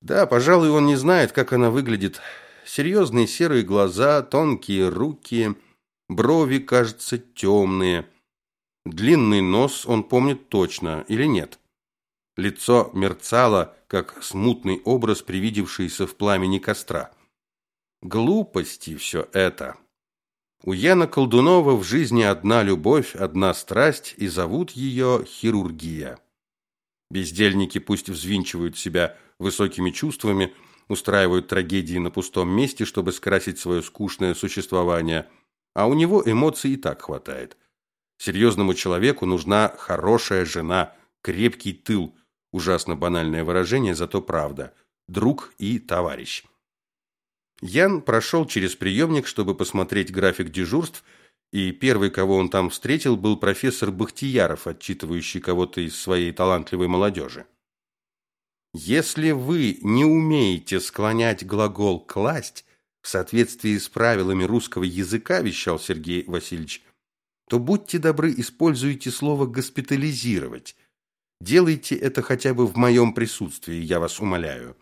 Да, пожалуй, он не знает, как она выглядит. Серьезные серые глаза, тонкие руки, брови, кажется, темные. Длинный нос он помнит точно или нет. Лицо мерцало, как смутный образ, привидевшийся в пламени костра. Глупости все это. У Яна Колдунова в жизни одна любовь, одна страсть, и зовут ее хирургия. Бездельники пусть взвинчивают себя высокими чувствами, устраивают трагедии на пустом месте, чтобы скрасить свое скучное существование, а у него эмоций и так хватает. Серьезному человеку нужна хорошая жена, крепкий тыл, ужасно банальное выражение, зато правда, друг и товарищ. Ян прошел через приемник, чтобы посмотреть график дежурств, и первый, кого он там встретил, был профессор Бахтияров, отчитывающий кого-то из своей талантливой молодежи. Если вы не умеете склонять глагол «класть» в соответствии с правилами русского языка, вещал Сергей Васильевич, то будьте добры, используйте слово «госпитализировать». Делайте это хотя бы в моем присутствии, я вас умоляю.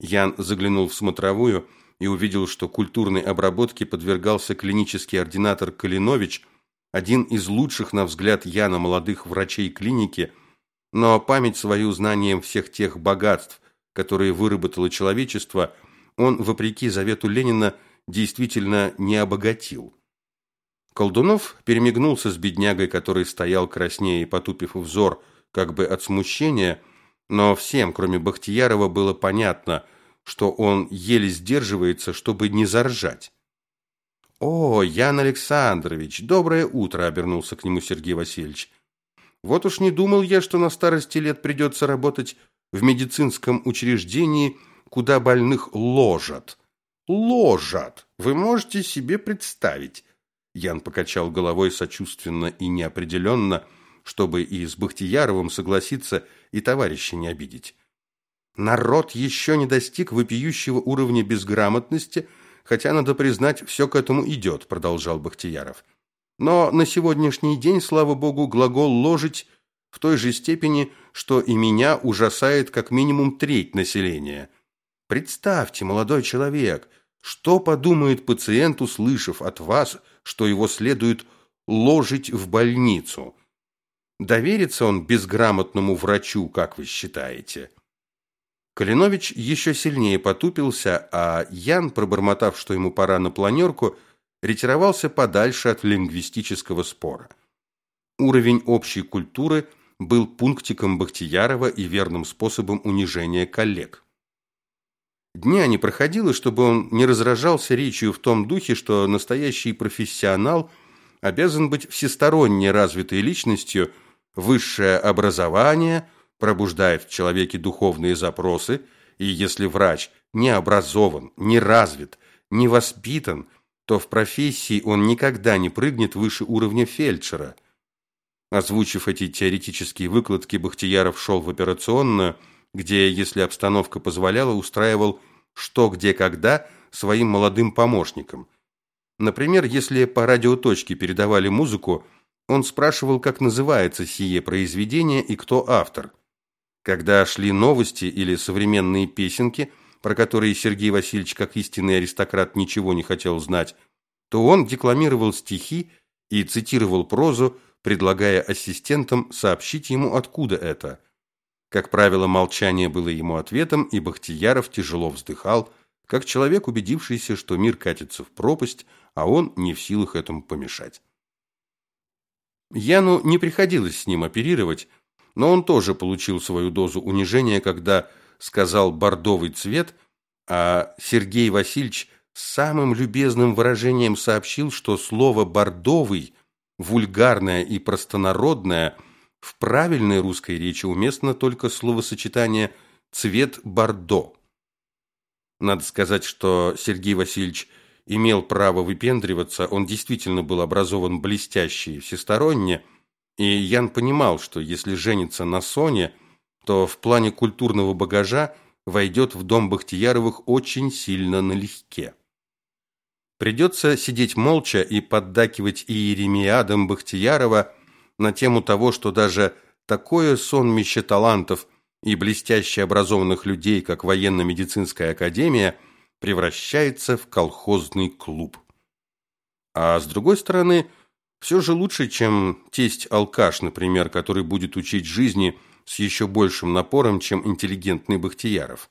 Ян заглянул в смотровую и увидел, что культурной обработке подвергался клинический ординатор Калинович, один из лучших, на взгляд Яна, молодых врачей клиники – но память свою знанием всех тех богатств, которые выработало человечество, он, вопреки завету Ленина, действительно не обогатил. Колдунов перемигнулся с беднягой, который стоял краснее и потупив взор, как бы от смущения, но всем, кроме Бахтиярова, было понятно, что он еле сдерживается, чтобы не заржать. «О, Ян Александрович, доброе утро!» – обернулся к нему Сергей Васильевич. Вот уж не думал я, что на старости лет придется работать в медицинском учреждении, куда больных ложат. Ложат! Вы можете себе представить? Ян покачал головой сочувственно и неопределенно, чтобы и с Бахтияровым согласиться, и товарища не обидеть. Народ еще не достиг вопиющего уровня безграмотности, хотя, надо признать, все к этому идет, продолжал Бахтияров. Но на сегодняшний день, слава богу, глагол «ложить» в той же степени, что и меня ужасает как минимум треть населения. Представьте, молодой человек, что подумает пациент, услышав от вас, что его следует ложить в больницу? Доверится он безграмотному врачу, как вы считаете? Калинович еще сильнее потупился, а Ян, пробормотав, что ему пора на планерку, ретировался подальше от лингвистического спора. Уровень общей культуры был пунктиком Бахтиярова и верным способом унижения коллег. Дня не проходило, чтобы он не разражался речью в том духе, что настоящий профессионал обязан быть всесторонне развитой личностью, высшее образование пробуждает в человеке духовные запросы, и если врач не образован, не развит, не воспитан – то в профессии он никогда не прыгнет выше уровня фельдшера. Озвучив эти теоретические выкладки, Бахтияров шел в операционную, где, если обстановка позволяла, устраивал что, где, когда своим молодым помощникам. Например, если по радиоточке передавали музыку, он спрашивал, как называется сие произведение и кто автор. Когда шли новости или современные песенки – про которые Сергей Васильевич, как истинный аристократ, ничего не хотел знать, то он декламировал стихи и цитировал прозу, предлагая ассистентам сообщить ему, откуда это. Как правило, молчание было ему ответом, и Бахтияров тяжело вздыхал, как человек, убедившийся, что мир катится в пропасть, а он не в силах этому помешать. Яну не приходилось с ним оперировать, но он тоже получил свою дозу унижения, когда сказал «бордовый цвет», а Сергей Васильевич с самым любезным выражением сообщил, что слово «бордовый» вульгарное и простонародное, в правильной русской речи уместно только словосочетание «цвет бордо». Надо сказать, что Сергей Васильевич имел право выпендриваться, он действительно был образован блестяще и всесторонне, и Ян понимал, что если женится на Соне, то в плане культурного багажа войдет в дом Бахтияровых очень сильно налегке. Придется сидеть молча и поддакивать Иеремиадам Бахтиярова на тему того, что даже такое сонмище талантов и блестяще образованных людей, как военно-медицинская академия, превращается в колхозный клуб. А с другой стороны, все же лучше, чем тесть-алкаш, например, который будет учить жизни с еще большим напором, чем интеллигентный Бахтияров.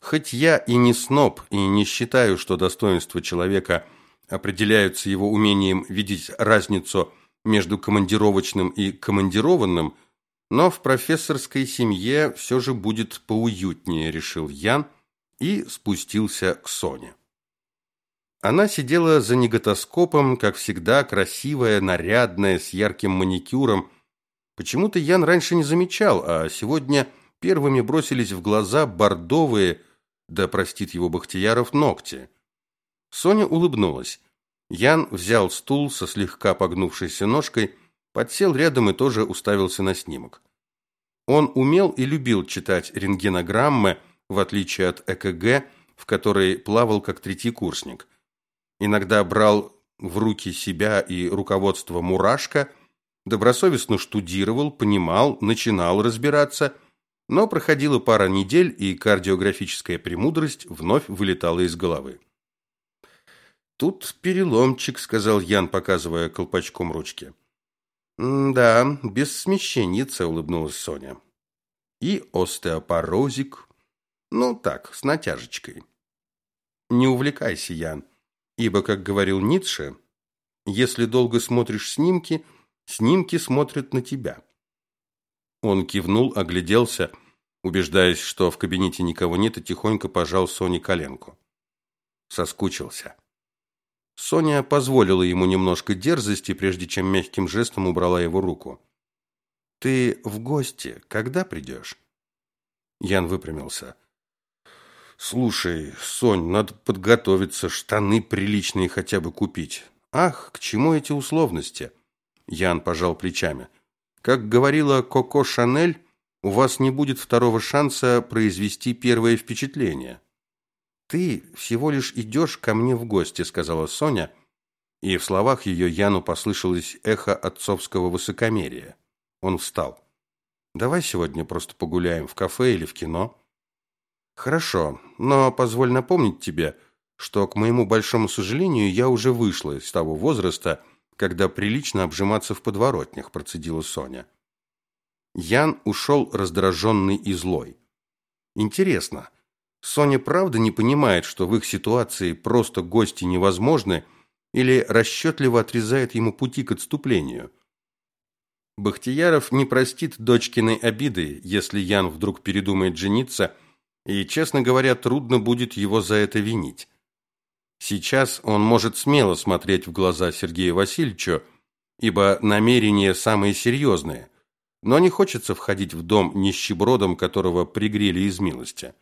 Хоть я и не сноб, и не считаю, что достоинства человека определяются его умением видеть разницу между командировочным и командированным, но в профессорской семье все же будет поуютнее, решил Ян и спустился к Соне. Она сидела за неготоскопом, как всегда, красивая, нарядная, с ярким маникюром. Почему-то Ян раньше не замечал, а сегодня первыми бросились в глаза бордовые, да простит его Бахтияров, ногти. Соня улыбнулась. Ян взял стул со слегка погнувшейся ножкой, подсел рядом и тоже уставился на снимок. Он умел и любил читать рентгенограммы, в отличие от ЭКГ, в которой плавал как третий курсник. Иногда брал в руки себя и руководство «Мурашка», добросовестно штудировал, понимал, начинал разбираться – но проходила пара недель, и кардиографическая премудрость вновь вылетала из головы. «Тут переломчик», — сказал Ян, показывая колпачком ручки. «Да, без смещенницы», — улыбнулась Соня. «И остеопорозик. Ну, так, с натяжечкой». «Не увлекайся, Ян, ибо, как говорил Ницше, если долго смотришь снимки, снимки смотрят на тебя». Он кивнул, огляделся, убеждаясь, что в кабинете никого нет, и тихонько пожал Соне коленку. Соскучился. Соня позволила ему немножко дерзости, прежде чем мягким жестом убрала его руку. «Ты в гости. Когда придешь?» Ян выпрямился. «Слушай, Сонь, надо подготовиться, штаны приличные хотя бы купить. Ах, к чему эти условности?» Ян пожал плечами. Как говорила Коко Шанель, у вас не будет второго шанса произвести первое впечатление. Ты всего лишь идешь ко мне в гости, сказала Соня, и в словах ее Яну послышалось эхо отцовского высокомерия. Он встал. Давай сегодня просто погуляем в кафе или в кино. Хорошо, но позволь напомнить тебе, что к моему большому сожалению я уже вышла из того возраста, когда прилично обжиматься в подворотнях, процедила Соня. Ян ушел раздраженный и злой. Интересно, Соня правда не понимает, что в их ситуации просто гости невозможны, или расчетливо отрезает ему пути к отступлению? Бахтияров не простит дочкиной обиды, если Ян вдруг передумает жениться, и, честно говоря, трудно будет его за это винить. Сейчас он может смело смотреть в глаза Сергею Васильевичу, ибо намерения самые серьезные, но не хочется входить в дом нищебродом, которого пригрели из милости.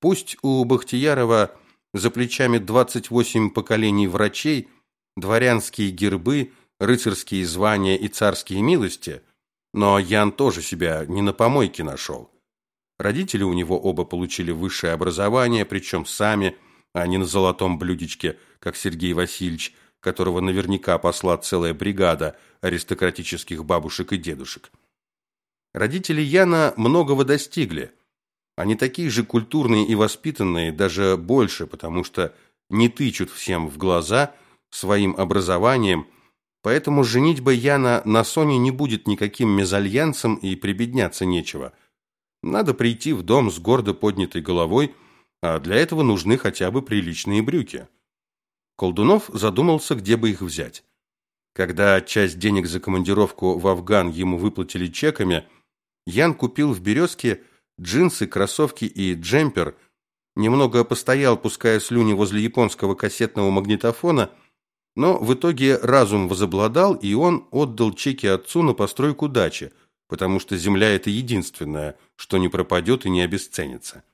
Пусть у Бахтиярова за плечами 28 поколений врачей, дворянские гербы, рыцарские звания и царские милости, но Ян тоже себя не на помойке нашел. Родители у него оба получили высшее образование, причем сами – а не на золотом блюдечке, как Сергей Васильевич, которого наверняка посла целая бригада аристократических бабушек и дедушек. Родители Яна многого достигли. Они такие же культурные и воспитанные, даже больше, потому что не тычут всем в глаза своим образованием, поэтому женитьба Яна на Соне не будет никаким мезальянсом и прибедняться нечего. Надо прийти в дом с гордо поднятой головой, а для этого нужны хотя бы приличные брюки. Колдунов задумался, где бы их взять. Когда часть денег за командировку в Афган ему выплатили чеками, Ян купил в «Березке» джинсы, кроссовки и джемпер, немного постоял, пуская слюни возле японского кассетного магнитофона, но в итоге разум возобладал, и он отдал чеки отцу на постройку дачи, потому что земля – это единственное, что не пропадет и не обесценится.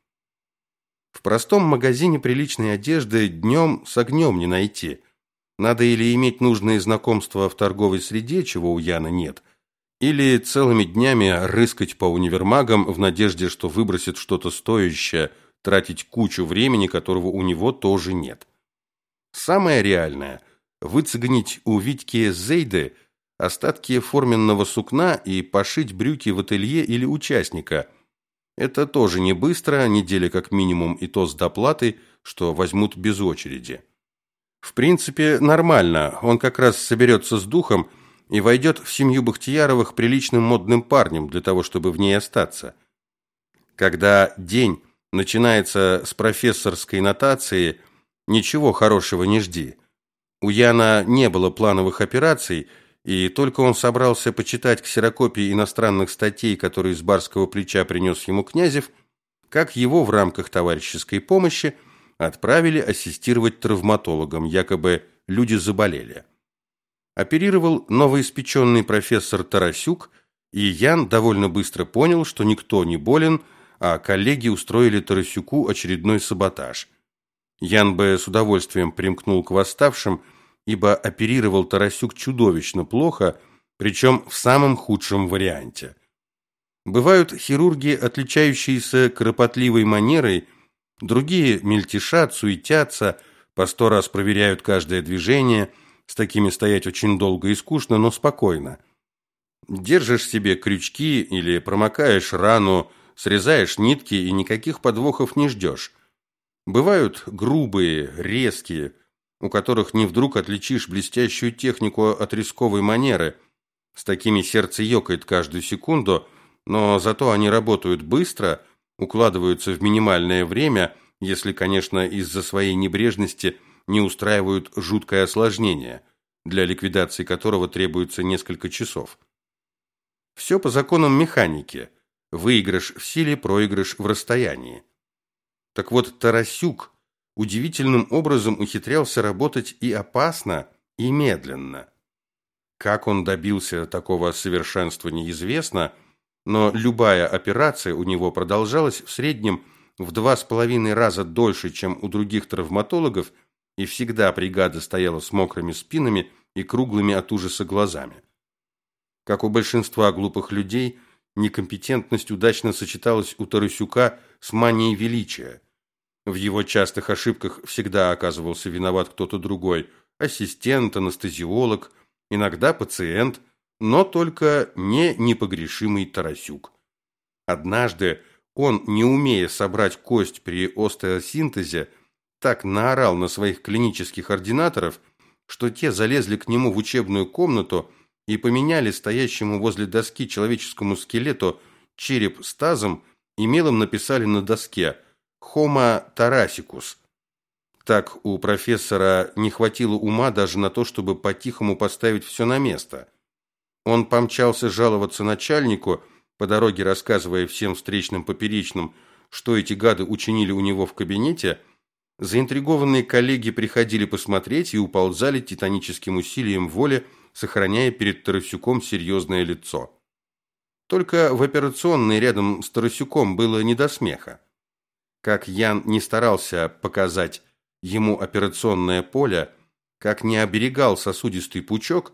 В простом магазине приличной одежды днем с огнем не найти. Надо или иметь нужные знакомства в торговой среде, чего у Яна нет, или целыми днями рыскать по универмагам в надежде, что выбросит что-то стоящее, тратить кучу времени, которого у него тоже нет. Самое реальное – выцегнить у Витьки Зейды остатки форменного сукна и пошить брюки в ателье или участника. Это тоже не быстро, неделя как минимум, и то с доплатой, что возьмут без очереди. В принципе, нормально, он как раз соберется с духом – и войдет в семью Бахтияровых приличным модным парнем для того, чтобы в ней остаться. Когда день начинается с профессорской нотации, ничего хорошего не жди. У Яна не было плановых операций, и только он собрался почитать ксерокопии иностранных статей, которые с барского плеча принес ему Князев, как его в рамках товарищеской помощи отправили ассистировать травматологам, якобы люди заболели оперировал новоиспеченный профессор Тарасюк, и Ян довольно быстро понял, что никто не болен, а коллеги устроили Тарасюку очередной саботаж. Ян бы с удовольствием примкнул к восставшим, ибо оперировал Тарасюк чудовищно плохо, причем в самом худшем варианте. Бывают хирурги, отличающиеся кропотливой манерой, другие мельтешат, суетятся, по сто раз проверяют каждое движение – с такими стоять очень долго и скучно, но спокойно. Держишь себе крючки или промокаешь рану, срезаешь нитки и никаких подвохов не ждешь. Бывают грубые, резкие, у которых не вдруг отличишь блестящую технику от рисковой манеры. С такими сердце ёкает каждую секунду, но зато они работают быстро, укладываются в минимальное время, если, конечно, из-за своей небрежности – не устраивают жуткое осложнение, для ликвидации которого требуется несколько часов. Все по законам механики. Выигрыш в силе, проигрыш в расстоянии. Так вот, Тарасюк удивительным образом ухитрялся работать и опасно, и медленно. Как он добился такого совершенства неизвестно, но любая операция у него продолжалась в среднем в два с половиной раза дольше, чем у других травматологов – и всегда бригада стояла с мокрыми спинами и круглыми от ужаса глазами. Как у большинства глупых людей, некомпетентность удачно сочеталась у Тарасюка с манией величия. В его частых ошибках всегда оказывался виноват кто-то другой – ассистент, анестезиолог, иногда пациент, но только не непогрешимый Тарасюк. Однажды он, не умея собрать кость при остеосинтезе, так наорал на своих клинических ординаторов, что те залезли к нему в учебную комнату и поменяли стоящему возле доски человеческому скелету череп с тазом и мелом написали на доске «Homo tarasicus». Так у профессора не хватило ума даже на то, чтобы по-тихому поставить все на место. Он помчался жаловаться начальнику, по дороге рассказывая всем встречным поперечным, что эти гады учинили у него в кабинете – Заинтригованные коллеги приходили посмотреть и уползали титаническим усилием воли, сохраняя перед Тарасюком серьезное лицо. Только в операционной рядом с Тарасюком было не до смеха. Как Ян не старался показать ему операционное поле, как не оберегал сосудистый пучок,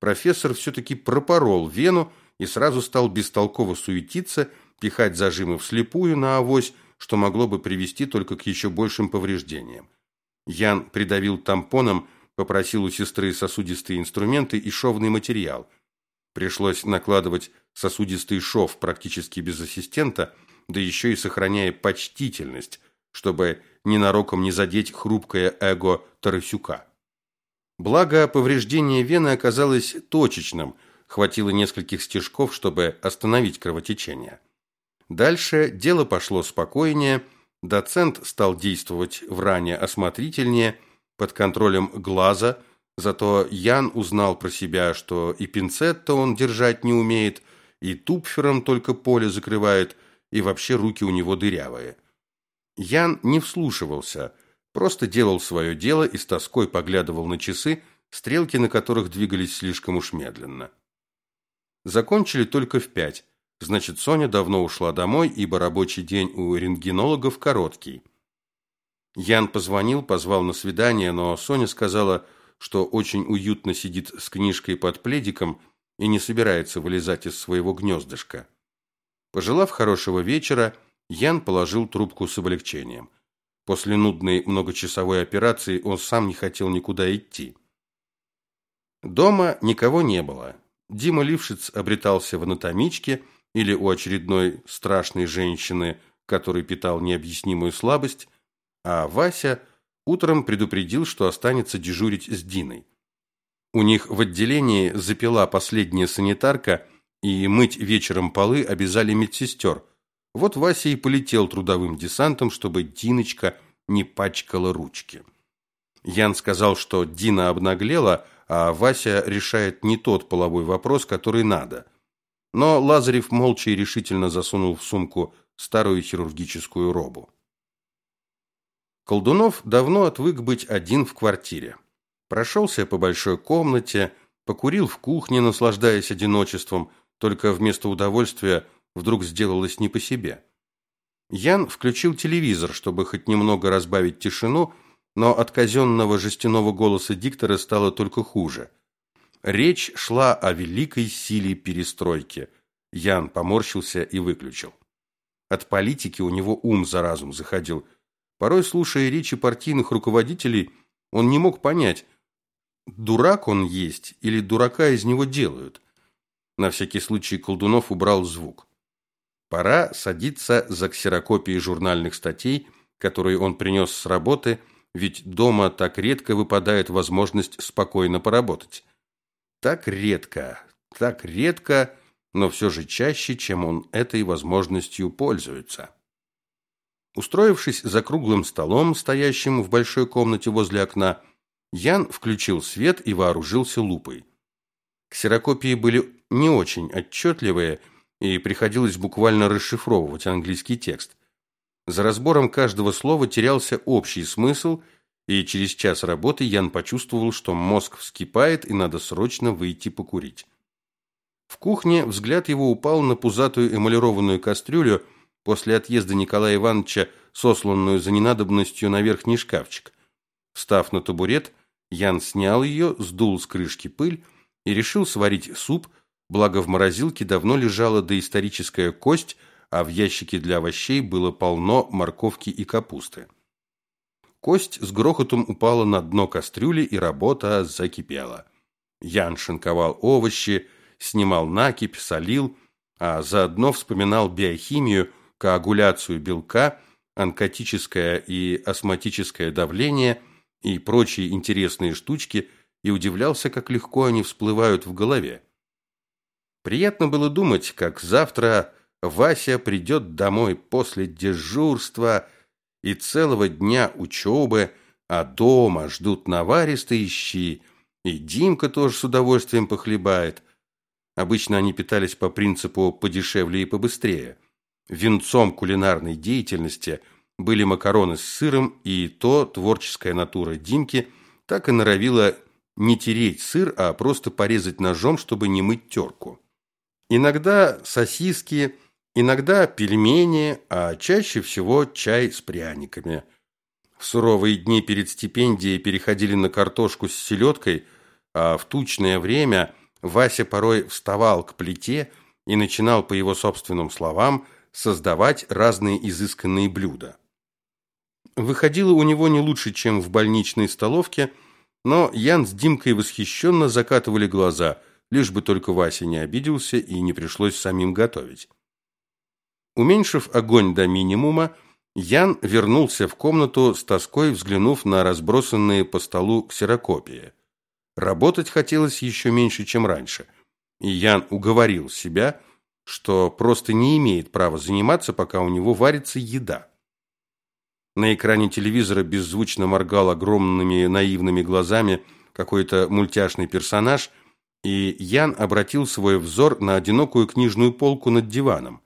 профессор все-таки пропорол вену и сразу стал бестолково суетиться, пихать зажимы вслепую на авось, что могло бы привести только к еще большим повреждениям. Ян придавил тампоном, попросил у сестры сосудистые инструменты и шовный материал. Пришлось накладывать сосудистый шов практически без ассистента, да еще и сохраняя почтительность, чтобы ненароком не задеть хрупкое эго Тарасюка. Благо, повреждение вены оказалось точечным, хватило нескольких стежков, чтобы остановить кровотечение. Дальше дело пошло спокойнее, доцент стал действовать в ране осмотрительнее, под контролем глаза, зато Ян узнал про себя, что и пинцет-то он держать не умеет, и тупфером только поле закрывает, и вообще руки у него дырявые. Ян не вслушивался, просто делал свое дело и с тоской поглядывал на часы, стрелки на которых двигались слишком уж медленно. Закончили только в пять, значит, Соня давно ушла домой, ибо рабочий день у рентгенологов короткий. Ян позвонил, позвал на свидание, но Соня сказала, что очень уютно сидит с книжкой под пледиком и не собирается вылезать из своего гнездышка. Пожелав хорошего вечера, Ян положил трубку с облегчением. После нудной многочасовой операции он сам не хотел никуда идти. Дома никого не было. Дима Лившиц обретался в анатомичке или у очередной страшной женщины, который питал необъяснимую слабость, а Вася утром предупредил, что останется дежурить с Диной. У них в отделении запила последняя санитарка, и мыть вечером полы обязали медсестер. Вот Вася и полетел трудовым десантом, чтобы Диночка не пачкала ручки. Ян сказал, что Дина обнаглела, а Вася решает не тот половой вопрос, который надо. Но Лазарев молча и решительно засунул в сумку старую хирургическую робу. Колдунов давно отвык быть один в квартире. Прошелся по большой комнате, покурил в кухне, наслаждаясь одиночеством, только вместо удовольствия вдруг сделалось не по себе. Ян включил телевизор, чтобы хоть немного разбавить тишину, но от казенного жестяного голоса диктора стало только хуже. Речь шла о великой силе перестройки. Ян поморщился и выключил. От политики у него ум за разум заходил – Порой, слушая речи партийных руководителей, он не мог понять, дурак он есть или дурака из него делают. На всякий случай Колдунов убрал звук. Пора садиться за ксерокопией журнальных статей, которые он принес с работы, ведь дома так редко выпадает возможность спокойно поработать. Так редко, так редко, но все же чаще, чем он этой возможностью пользуется. Устроившись за круглым столом, стоящим в большой комнате возле окна, Ян включил свет и вооружился лупой. Ксерокопии были не очень отчетливые, и приходилось буквально расшифровывать английский текст. За разбором каждого слова терялся общий смысл, и через час работы Ян почувствовал, что мозг вскипает и надо срочно выйти покурить. В кухне взгляд его упал на пузатую эмалированную кастрюлю – после отъезда Николая Ивановича, сосланную за ненадобностью на верхний шкафчик. Встав на табурет, Ян снял ее, сдул с крышки пыль и решил сварить суп, благо в морозилке давно лежала доисторическая кость, а в ящике для овощей было полно морковки и капусты. Кость с грохотом упала на дно кастрюли, и работа закипела. Ян шинковал овощи, снимал накипь, солил, а заодно вспоминал биохимию, коагуляцию белка, онкотическое и астматическое давление и прочие интересные штучки и удивлялся, как легко они всплывают в голове. Приятно было думать, как завтра Вася придет домой после дежурства и целого дня учебы, а дома ждут наваристые щи, и Димка тоже с удовольствием похлебает. Обычно они питались по принципу «подешевле и побыстрее». Венцом кулинарной деятельности были макароны с сыром, и то творческая натура Димки так и норовила не тереть сыр, а просто порезать ножом, чтобы не мыть терку. Иногда сосиски, иногда пельмени, а чаще всего чай с пряниками. В суровые дни перед стипендией переходили на картошку с селедкой, а в тучное время Вася порой вставал к плите и начинал, по его собственным словам, создавать разные изысканные блюда. Выходило у него не лучше, чем в больничной столовке, но Ян с Димкой восхищенно закатывали глаза, лишь бы только Вася не обиделся и не пришлось самим готовить. Уменьшив огонь до минимума, Ян вернулся в комнату с тоской, взглянув на разбросанные по столу ксерокопии. Работать хотелось еще меньше, чем раньше, и Ян уговорил себя, что просто не имеет права заниматься, пока у него варится еда. На экране телевизора беззвучно моргал огромными наивными глазами какой-то мультяшный персонаж, и Ян обратил свой взор на одинокую книжную полку над диваном.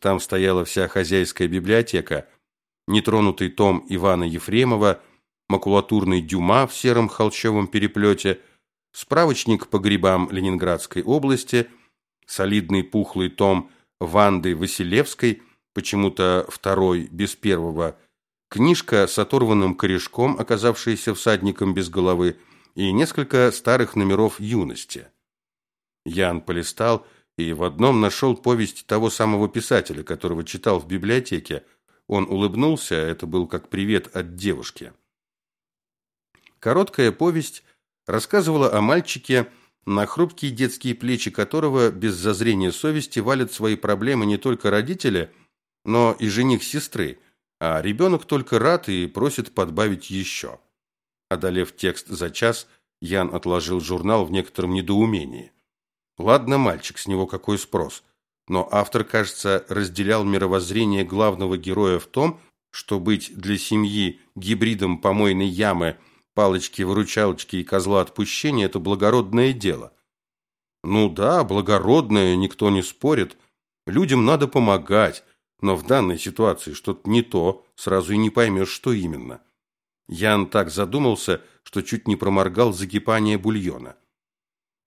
Там стояла вся хозяйская библиотека, нетронутый том Ивана Ефремова, макулатурный Дюма в сером холщовом переплете, справочник по грибам Ленинградской области, солидный пухлый том Ванды Василевской, почему-то второй, без первого, книжка с оторванным корешком, оказавшаяся всадником без головы, и несколько старых номеров юности. Ян полистал и в одном нашел повесть того самого писателя, которого читал в библиотеке. Он улыбнулся, это был как привет от девушки. Короткая повесть рассказывала о мальчике, на хрупкие детские плечи которого без зазрения совести валят свои проблемы не только родители, но и жених сестры – а ребенок только рад и просит подбавить еще. Одолев текст за час, Ян отложил журнал в некотором недоумении. Ладно, мальчик, с него какой спрос. Но автор, кажется, разделял мировоззрение главного героя в том, что быть для семьи гибридом помойной ямы, палочки-выручалочки и козла отпущения – это благородное дело. Ну да, благородное, никто не спорит. Людям надо помогать, но в данной ситуации что-то не то, сразу и не поймешь, что именно. Ян так задумался, что чуть не проморгал закипание бульона.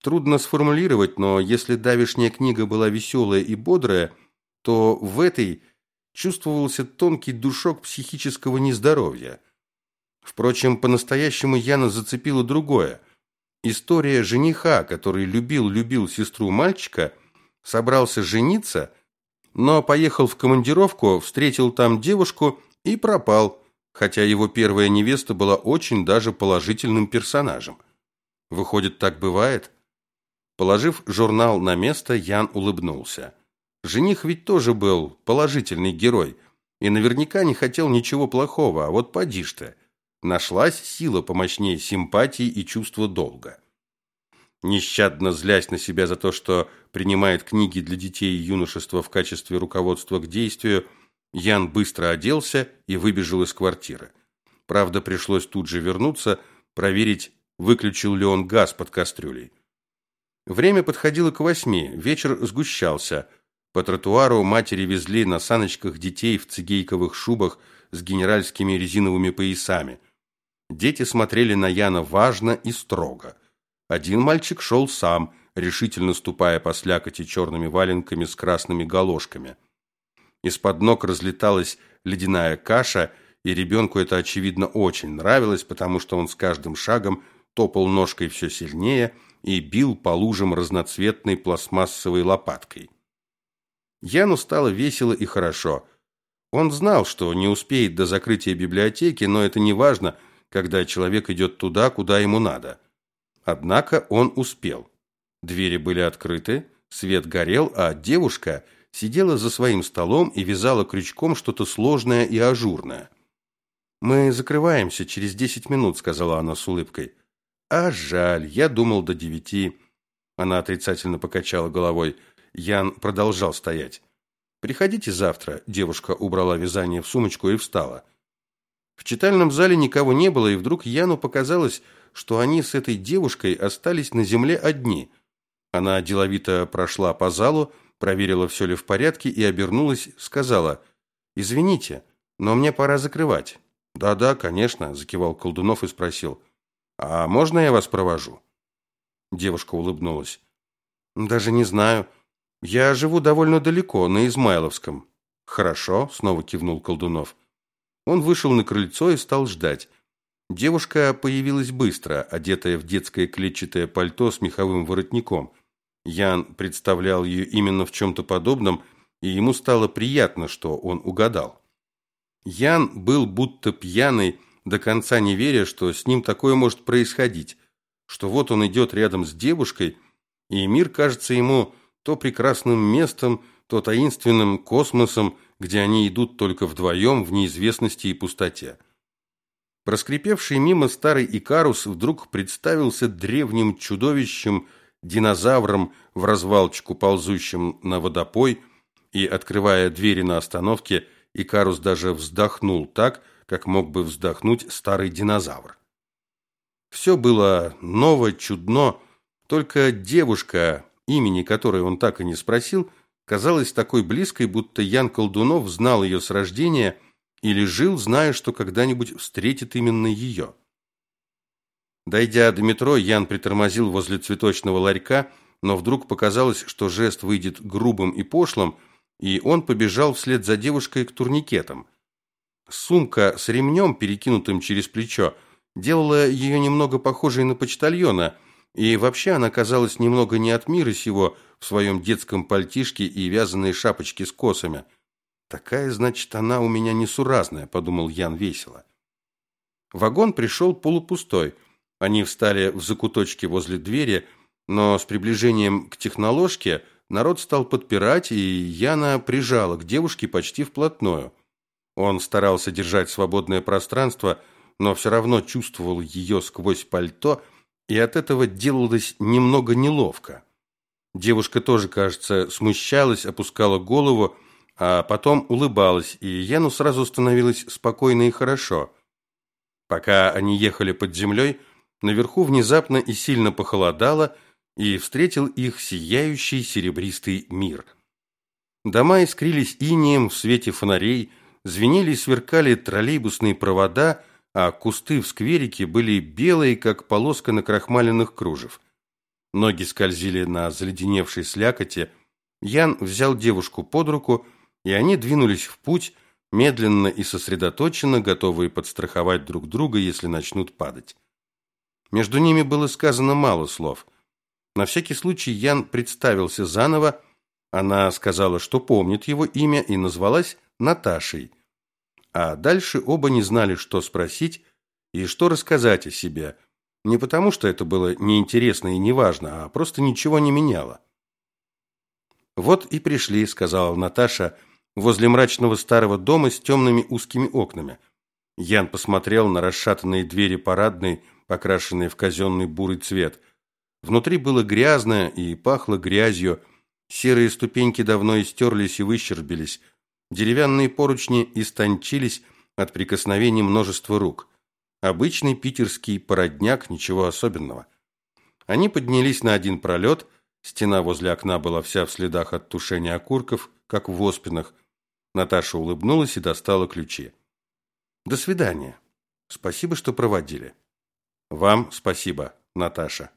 Трудно сформулировать, но если давешняя книга была веселая и бодрая, то в этой чувствовался тонкий душок психического нездоровья. Впрочем, по-настоящему Яна зацепило другое. История жениха, который любил-любил сестру мальчика, собрался жениться – но поехал в командировку, встретил там девушку и пропал, хотя его первая невеста была очень даже положительным персонажем. Выходит, так бывает? Положив журнал на место, Ян улыбнулся. Жених ведь тоже был положительный герой и наверняка не хотел ничего плохого, а вот поди ж ты. Нашлась сила помощнее симпатии и чувства долга. Нещадно злясь на себя за то, что принимает книги для детей и юношества в качестве руководства к действию, Ян быстро оделся и выбежал из квартиры. Правда, пришлось тут же вернуться, проверить, выключил ли он газ под кастрюлей. Время подходило к восьми, вечер сгущался. По тротуару матери везли на саночках детей в цигейковых шубах с генеральскими резиновыми поясами. Дети смотрели на Яна важно и строго. Один мальчик шел сам, решительно ступая по слякоти черными валенками с красными галошками. Из-под ног разлеталась ледяная каша, и ребенку это, очевидно, очень нравилось, потому что он с каждым шагом топал ножкой все сильнее и бил по лужам разноцветной пластмассовой лопаткой. Яну стало весело и хорошо. Он знал, что не успеет до закрытия библиотеки, но это не важно, когда человек идет туда, куда ему надо – Однако он успел. Двери были открыты, свет горел, а девушка сидела за своим столом и вязала крючком что-то сложное и ажурное. «Мы закрываемся через десять минут», — сказала она с улыбкой. «А жаль, я думал до девяти». Она отрицательно покачала головой. Ян продолжал стоять. «Приходите завтра», — девушка убрала вязание в сумочку и встала. В читальном зале никого не было, и вдруг Яну показалось, что они с этой девушкой остались на земле одни. Она деловито прошла по залу, проверила, все ли в порядке, и обернулась, сказала, «Извините, но мне пора закрывать». «Да-да, конечно», – закивал Колдунов и спросил, «А можно я вас провожу?» Девушка улыбнулась. «Даже не знаю. Я живу довольно далеко, на Измайловском». «Хорошо», – снова кивнул Колдунов. Он вышел на крыльцо и стал ждать. Девушка появилась быстро, одетая в детское клетчатое пальто с меховым воротником. Ян представлял ее именно в чем-то подобном, и ему стало приятно, что он угадал. Ян был будто пьяный, до конца не веря, что с ним такое может происходить, что вот он идет рядом с девушкой, и мир кажется ему то прекрасным местом, то таинственным космосом, где они идут только вдвоем в неизвестности и пустоте. Проскрипевший мимо старый Икарус вдруг представился древним чудовищем, динозавром в развалочку, ползущим на водопой, и, открывая двери на остановке, Икарус даже вздохнул так, как мог бы вздохнуть старый динозавр. Все было ново, чудно, только девушка, имени которой он так и не спросил, казалась такой близкой, будто Ян Колдунов знал ее с рождения или жил, зная, что когда-нибудь встретит именно ее. Дойдя до метро, Ян притормозил возле цветочного ларька, но вдруг показалось, что жест выйдет грубым и пошлым, и он побежал вслед за девушкой к турникетам. Сумка с ремнем, перекинутым через плечо, делала ее немного похожей на почтальона, и вообще она казалась немного не от мира сего в своем детском пальтишке и вязаной шапочке с косами. «Такая, значит, она у меня несуразная», — подумал Ян весело. Вагон пришел полупустой. Они встали в закуточке возле двери, но с приближением к техноложке народ стал подпирать, и Яна прижала к девушке почти вплотную. Он старался держать свободное пространство, но все равно чувствовал ее сквозь пальто, и от этого делалось немного неловко. Девушка тоже, кажется, смущалась, опускала голову, а потом улыбалась, и Яну сразу становилось спокойно и хорошо. Пока они ехали под землей, наверху внезапно и сильно похолодало, и встретил их сияющий серебристый мир. Дома искрились инеем в свете фонарей, звенели и сверкали троллейбусные провода, а кусты в скверике были белые, как полоска на крахмаленных кружев. Ноги скользили на заледеневшей слякоти. Ян взял девушку под руку, и они двинулись в путь, медленно и сосредоточенно, готовые подстраховать друг друга, если начнут падать. Между ними было сказано мало слов. На всякий случай Ян представился заново. Она сказала, что помнит его имя, и назвалась Наташей. А дальше оба не знали, что спросить и что рассказать о себе. Не потому, что это было неинтересно и неважно, а просто ничего не меняло. «Вот и пришли», — сказала Наташа, возле мрачного старого дома с темными узкими окнами. Ян посмотрел на расшатанные двери парадной, покрашенные в казенный бурый цвет. Внутри было грязно и пахло грязью, серые ступеньки давно истерлись и выщербились, Деревянные поручни истончились от прикосновений множества рук. Обычный питерский породняк, ничего особенного. Они поднялись на один пролет, стена возле окна была вся в следах от тушения окурков, как в оспинах. Наташа улыбнулась и достала ключи. «До свидания. Спасибо, что проводили». «Вам спасибо, Наташа».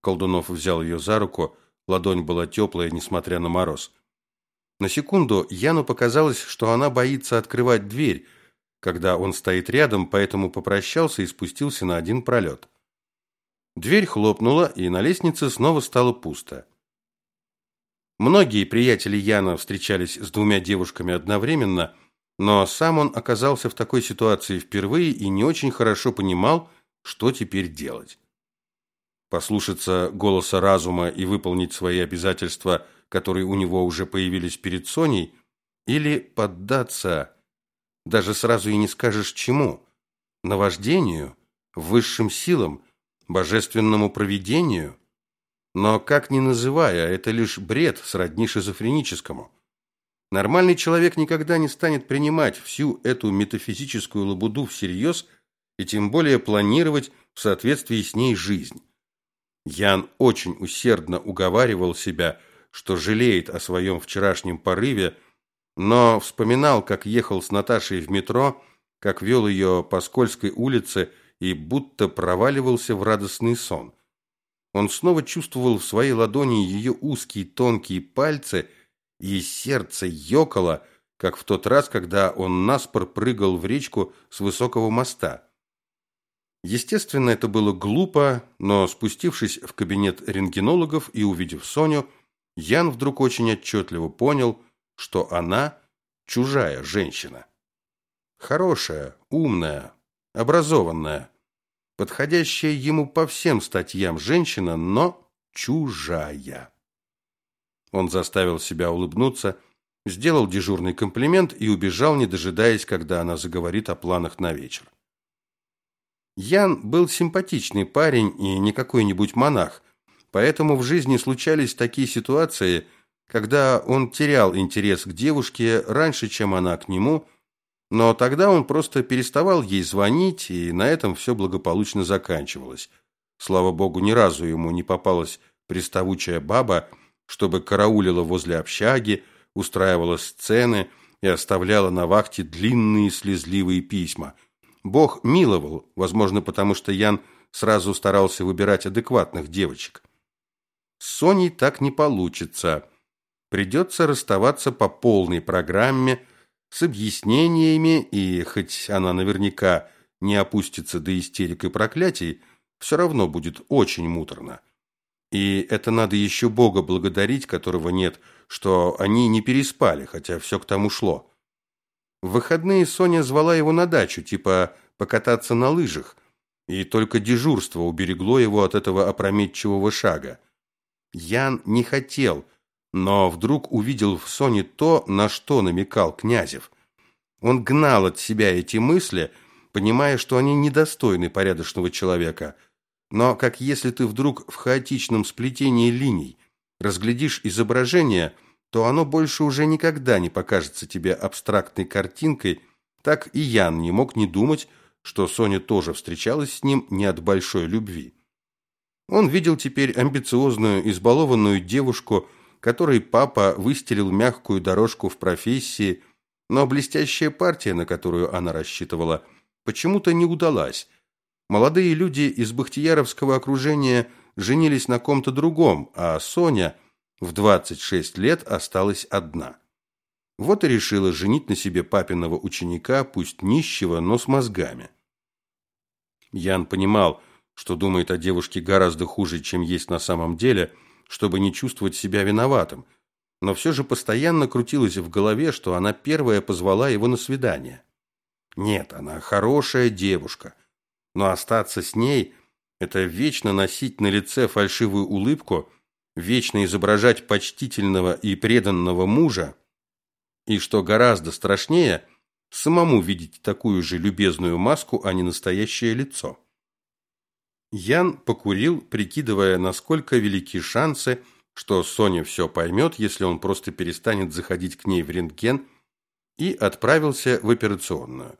Колдунов взял ее за руку, ладонь была теплая, несмотря на мороз. На секунду Яну показалось, что она боится открывать дверь, когда он стоит рядом, поэтому попрощался и спустился на один пролет. Дверь хлопнула, и на лестнице снова стало пусто. Многие приятели Яна встречались с двумя девушками одновременно, но сам он оказался в такой ситуации впервые и не очень хорошо понимал, что теперь делать. Послушаться голоса разума и выполнить свои обязательства – которые у него уже появились перед Соней, или поддаться, даже сразу и не скажешь чему, наваждению, высшим силам, божественному провидению. Но как ни называя, это лишь бред сродни шизофреническому. Нормальный человек никогда не станет принимать всю эту метафизическую лабуду всерьез и тем более планировать в соответствии с ней жизнь. Ян очень усердно уговаривал себя, что жалеет о своем вчерашнем порыве, но вспоминал, как ехал с Наташей в метро, как вел ее по скользкой улице и будто проваливался в радостный сон. Он снова чувствовал в своей ладони ее узкие тонкие пальцы, и сердце ёкало, как в тот раз, когда он наспор прыгал в речку с высокого моста. Естественно, это было глупо, но спустившись в кабинет рентгенологов и увидев Соню, Ян вдруг очень отчетливо понял, что она чужая женщина. Хорошая, умная, образованная, подходящая ему по всем статьям женщина, но чужая. Он заставил себя улыбнуться, сделал дежурный комплимент и убежал, не дожидаясь, когда она заговорит о планах на вечер. Ян был симпатичный парень и не какой-нибудь монах, Поэтому в жизни случались такие ситуации, когда он терял интерес к девушке раньше, чем она к нему, но тогда он просто переставал ей звонить, и на этом все благополучно заканчивалось. Слава богу, ни разу ему не попалась приставучая баба, чтобы караулила возле общаги, устраивала сцены и оставляла на вахте длинные слезливые письма. Бог миловал, возможно, потому что Ян сразу старался выбирать адекватных девочек. С Соней так не получится. Придется расставаться по полной программе, с объяснениями, и хоть она наверняка не опустится до истерик и проклятий, все равно будет очень муторно. И это надо еще Бога благодарить, которого нет, что они не переспали, хотя все к тому шло. В выходные Соня звала его на дачу, типа покататься на лыжах, и только дежурство уберегло его от этого опрометчивого шага. Ян не хотел, но вдруг увидел в Соне то, на что намекал Князев. Он гнал от себя эти мысли, понимая, что они недостойны порядочного человека. Но как если ты вдруг в хаотичном сплетении линий разглядишь изображение, то оно больше уже никогда не покажется тебе абстрактной картинкой, так и Ян не мог не думать, что Соня тоже встречалась с ним не от большой любви. Он видел теперь амбициозную, избалованную девушку, которой папа выстелил мягкую дорожку в профессии, но блестящая партия, на которую она рассчитывала, почему-то не удалась. Молодые люди из бахтияровского окружения женились на ком-то другом, а Соня в 26 лет осталась одна. Вот и решила женить на себе папиного ученика, пусть нищего, но с мозгами. Ян понимал, что думает о девушке гораздо хуже, чем есть на самом деле, чтобы не чувствовать себя виноватым, но все же постоянно крутилось в голове, что она первая позвала его на свидание. Нет, она хорошая девушка, но остаться с ней – это вечно носить на лице фальшивую улыбку, вечно изображать почтительного и преданного мужа, и, что гораздо страшнее, самому видеть такую же любезную маску, а не настоящее лицо. Ян покурил, прикидывая, насколько велики шансы, что Соня все поймет, если он просто перестанет заходить к ней в рентген, и отправился в операционную.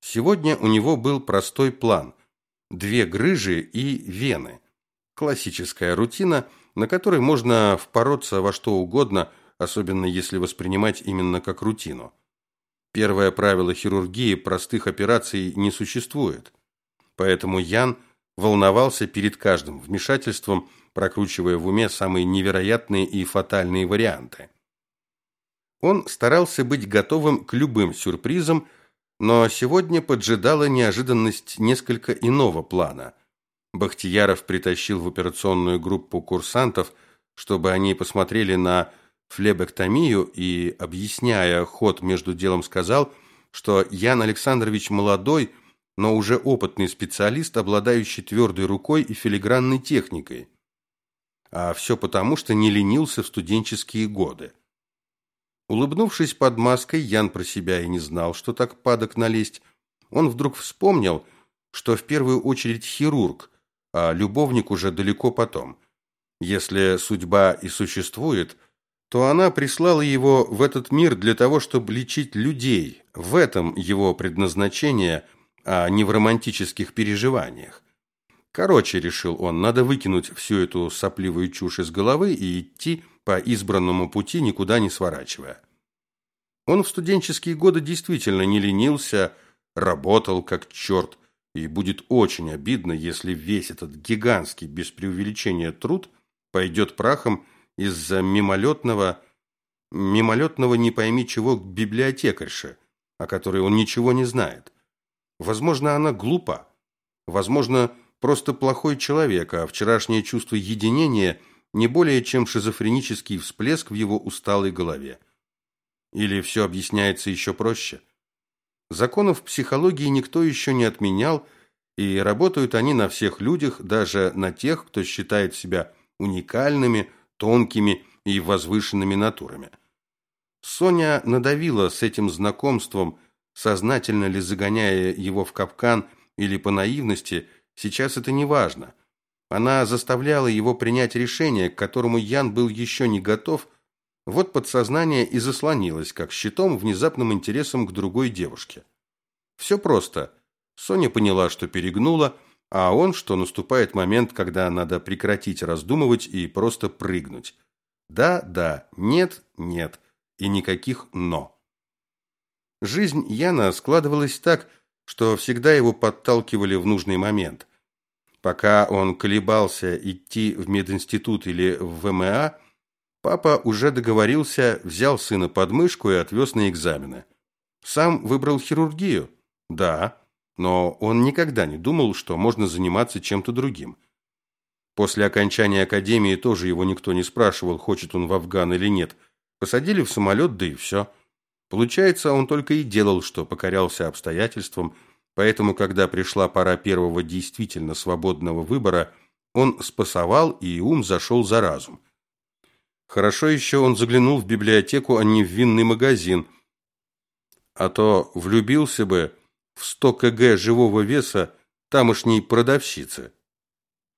Сегодня у него был простой план – две грыжи и вены. Классическая рутина, на которой можно впороться во что угодно, особенно если воспринимать именно как рутину. Первое правило хирургии – простых операций не существует. Поэтому Ян – волновался перед каждым вмешательством, прокручивая в уме самые невероятные и фатальные варианты. Он старался быть готовым к любым сюрпризам, но сегодня поджидала неожиданность несколько иного плана. Бахтияров притащил в операционную группу курсантов, чтобы они посмотрели на флебектомию и, объясняя ход между делом, сказал, что Ян Александрович молодой – но уже опытный специалист, обладающий твердой рукой и филигранной техникой. А все потому, что не ленился в студенческие годы. Улыбнувшись под маской, Ян про себя и не знал, что так падок налезть. Он вдруг вспомнил, что в первую очередь хирург, а любовник уже далеко потом. Если судьба и существует, то она прислала его в этот мир для того, чтобы лечить людей. В этом его предназначение – а не в романтических переживаниях. Короче, решил он, надо выкинуть всю эту сопливую чушь из головы и идти по избранному пути, никуда не сворачивая. Он в студенческие годы действительно не ленился, работал как черт, и будет очень обидно, если весь этот гигантский, без преувеличения, труд пойдет прахом из-за мимолетного, мимолетного не пойми чего библиотекарши, о которой он ничего не знает. Возможно, она глупа. Возможно, просто плохой человек, а вчерашнее чувство единения не более чем шизофренический всплеск в его усталой голове. Или все объясняется еще проще? Законов психологии никто еще не отменял, и работают они на всех людях, даже на тех, кто считает себя уникальными, тонкими и возвышенными натурами. Соня надавила с этим знакомством Сознательно ли загоняя его в капкан или по наивности, сейчас это не важно. Она заставляла его принять решение, к которому Ян был еще не готов. Вот подсознание и заслонилось, как щитом, внезапным интересом к другой девушке. Все просто. Соня поняла, что перегнула, а он, что наступает момент, когда надо прекратить раздумывать и просто прыгнуть. Да, да, нет, нет и никаких «но». Жизнь Яна складывалась так, что всегда его подталкивали в нужный момент. Пока он колебался идти в мединститут или в ВМА, папа уже договорился, взял сына под мышку и отвез на экзамены. Сам выбрал хирургию? Да, но он никогда не думал, что можно заниматься чем-то другим. После окончания академии тоже его никто не спрашивал, хочет он в Афган или нет. Посадили в самолет, да и все. Получается, он только и делал, что покорялся обстоятельствам, поэтому, когда пришла пора первого действительно свободного выбора, он спасовал, и ум зашел за разум. Хорошо еще он заглянул в библиотеку, а не в винный магазин, а то влюбился бы в 100 кг живого веса тамошней продавщицы.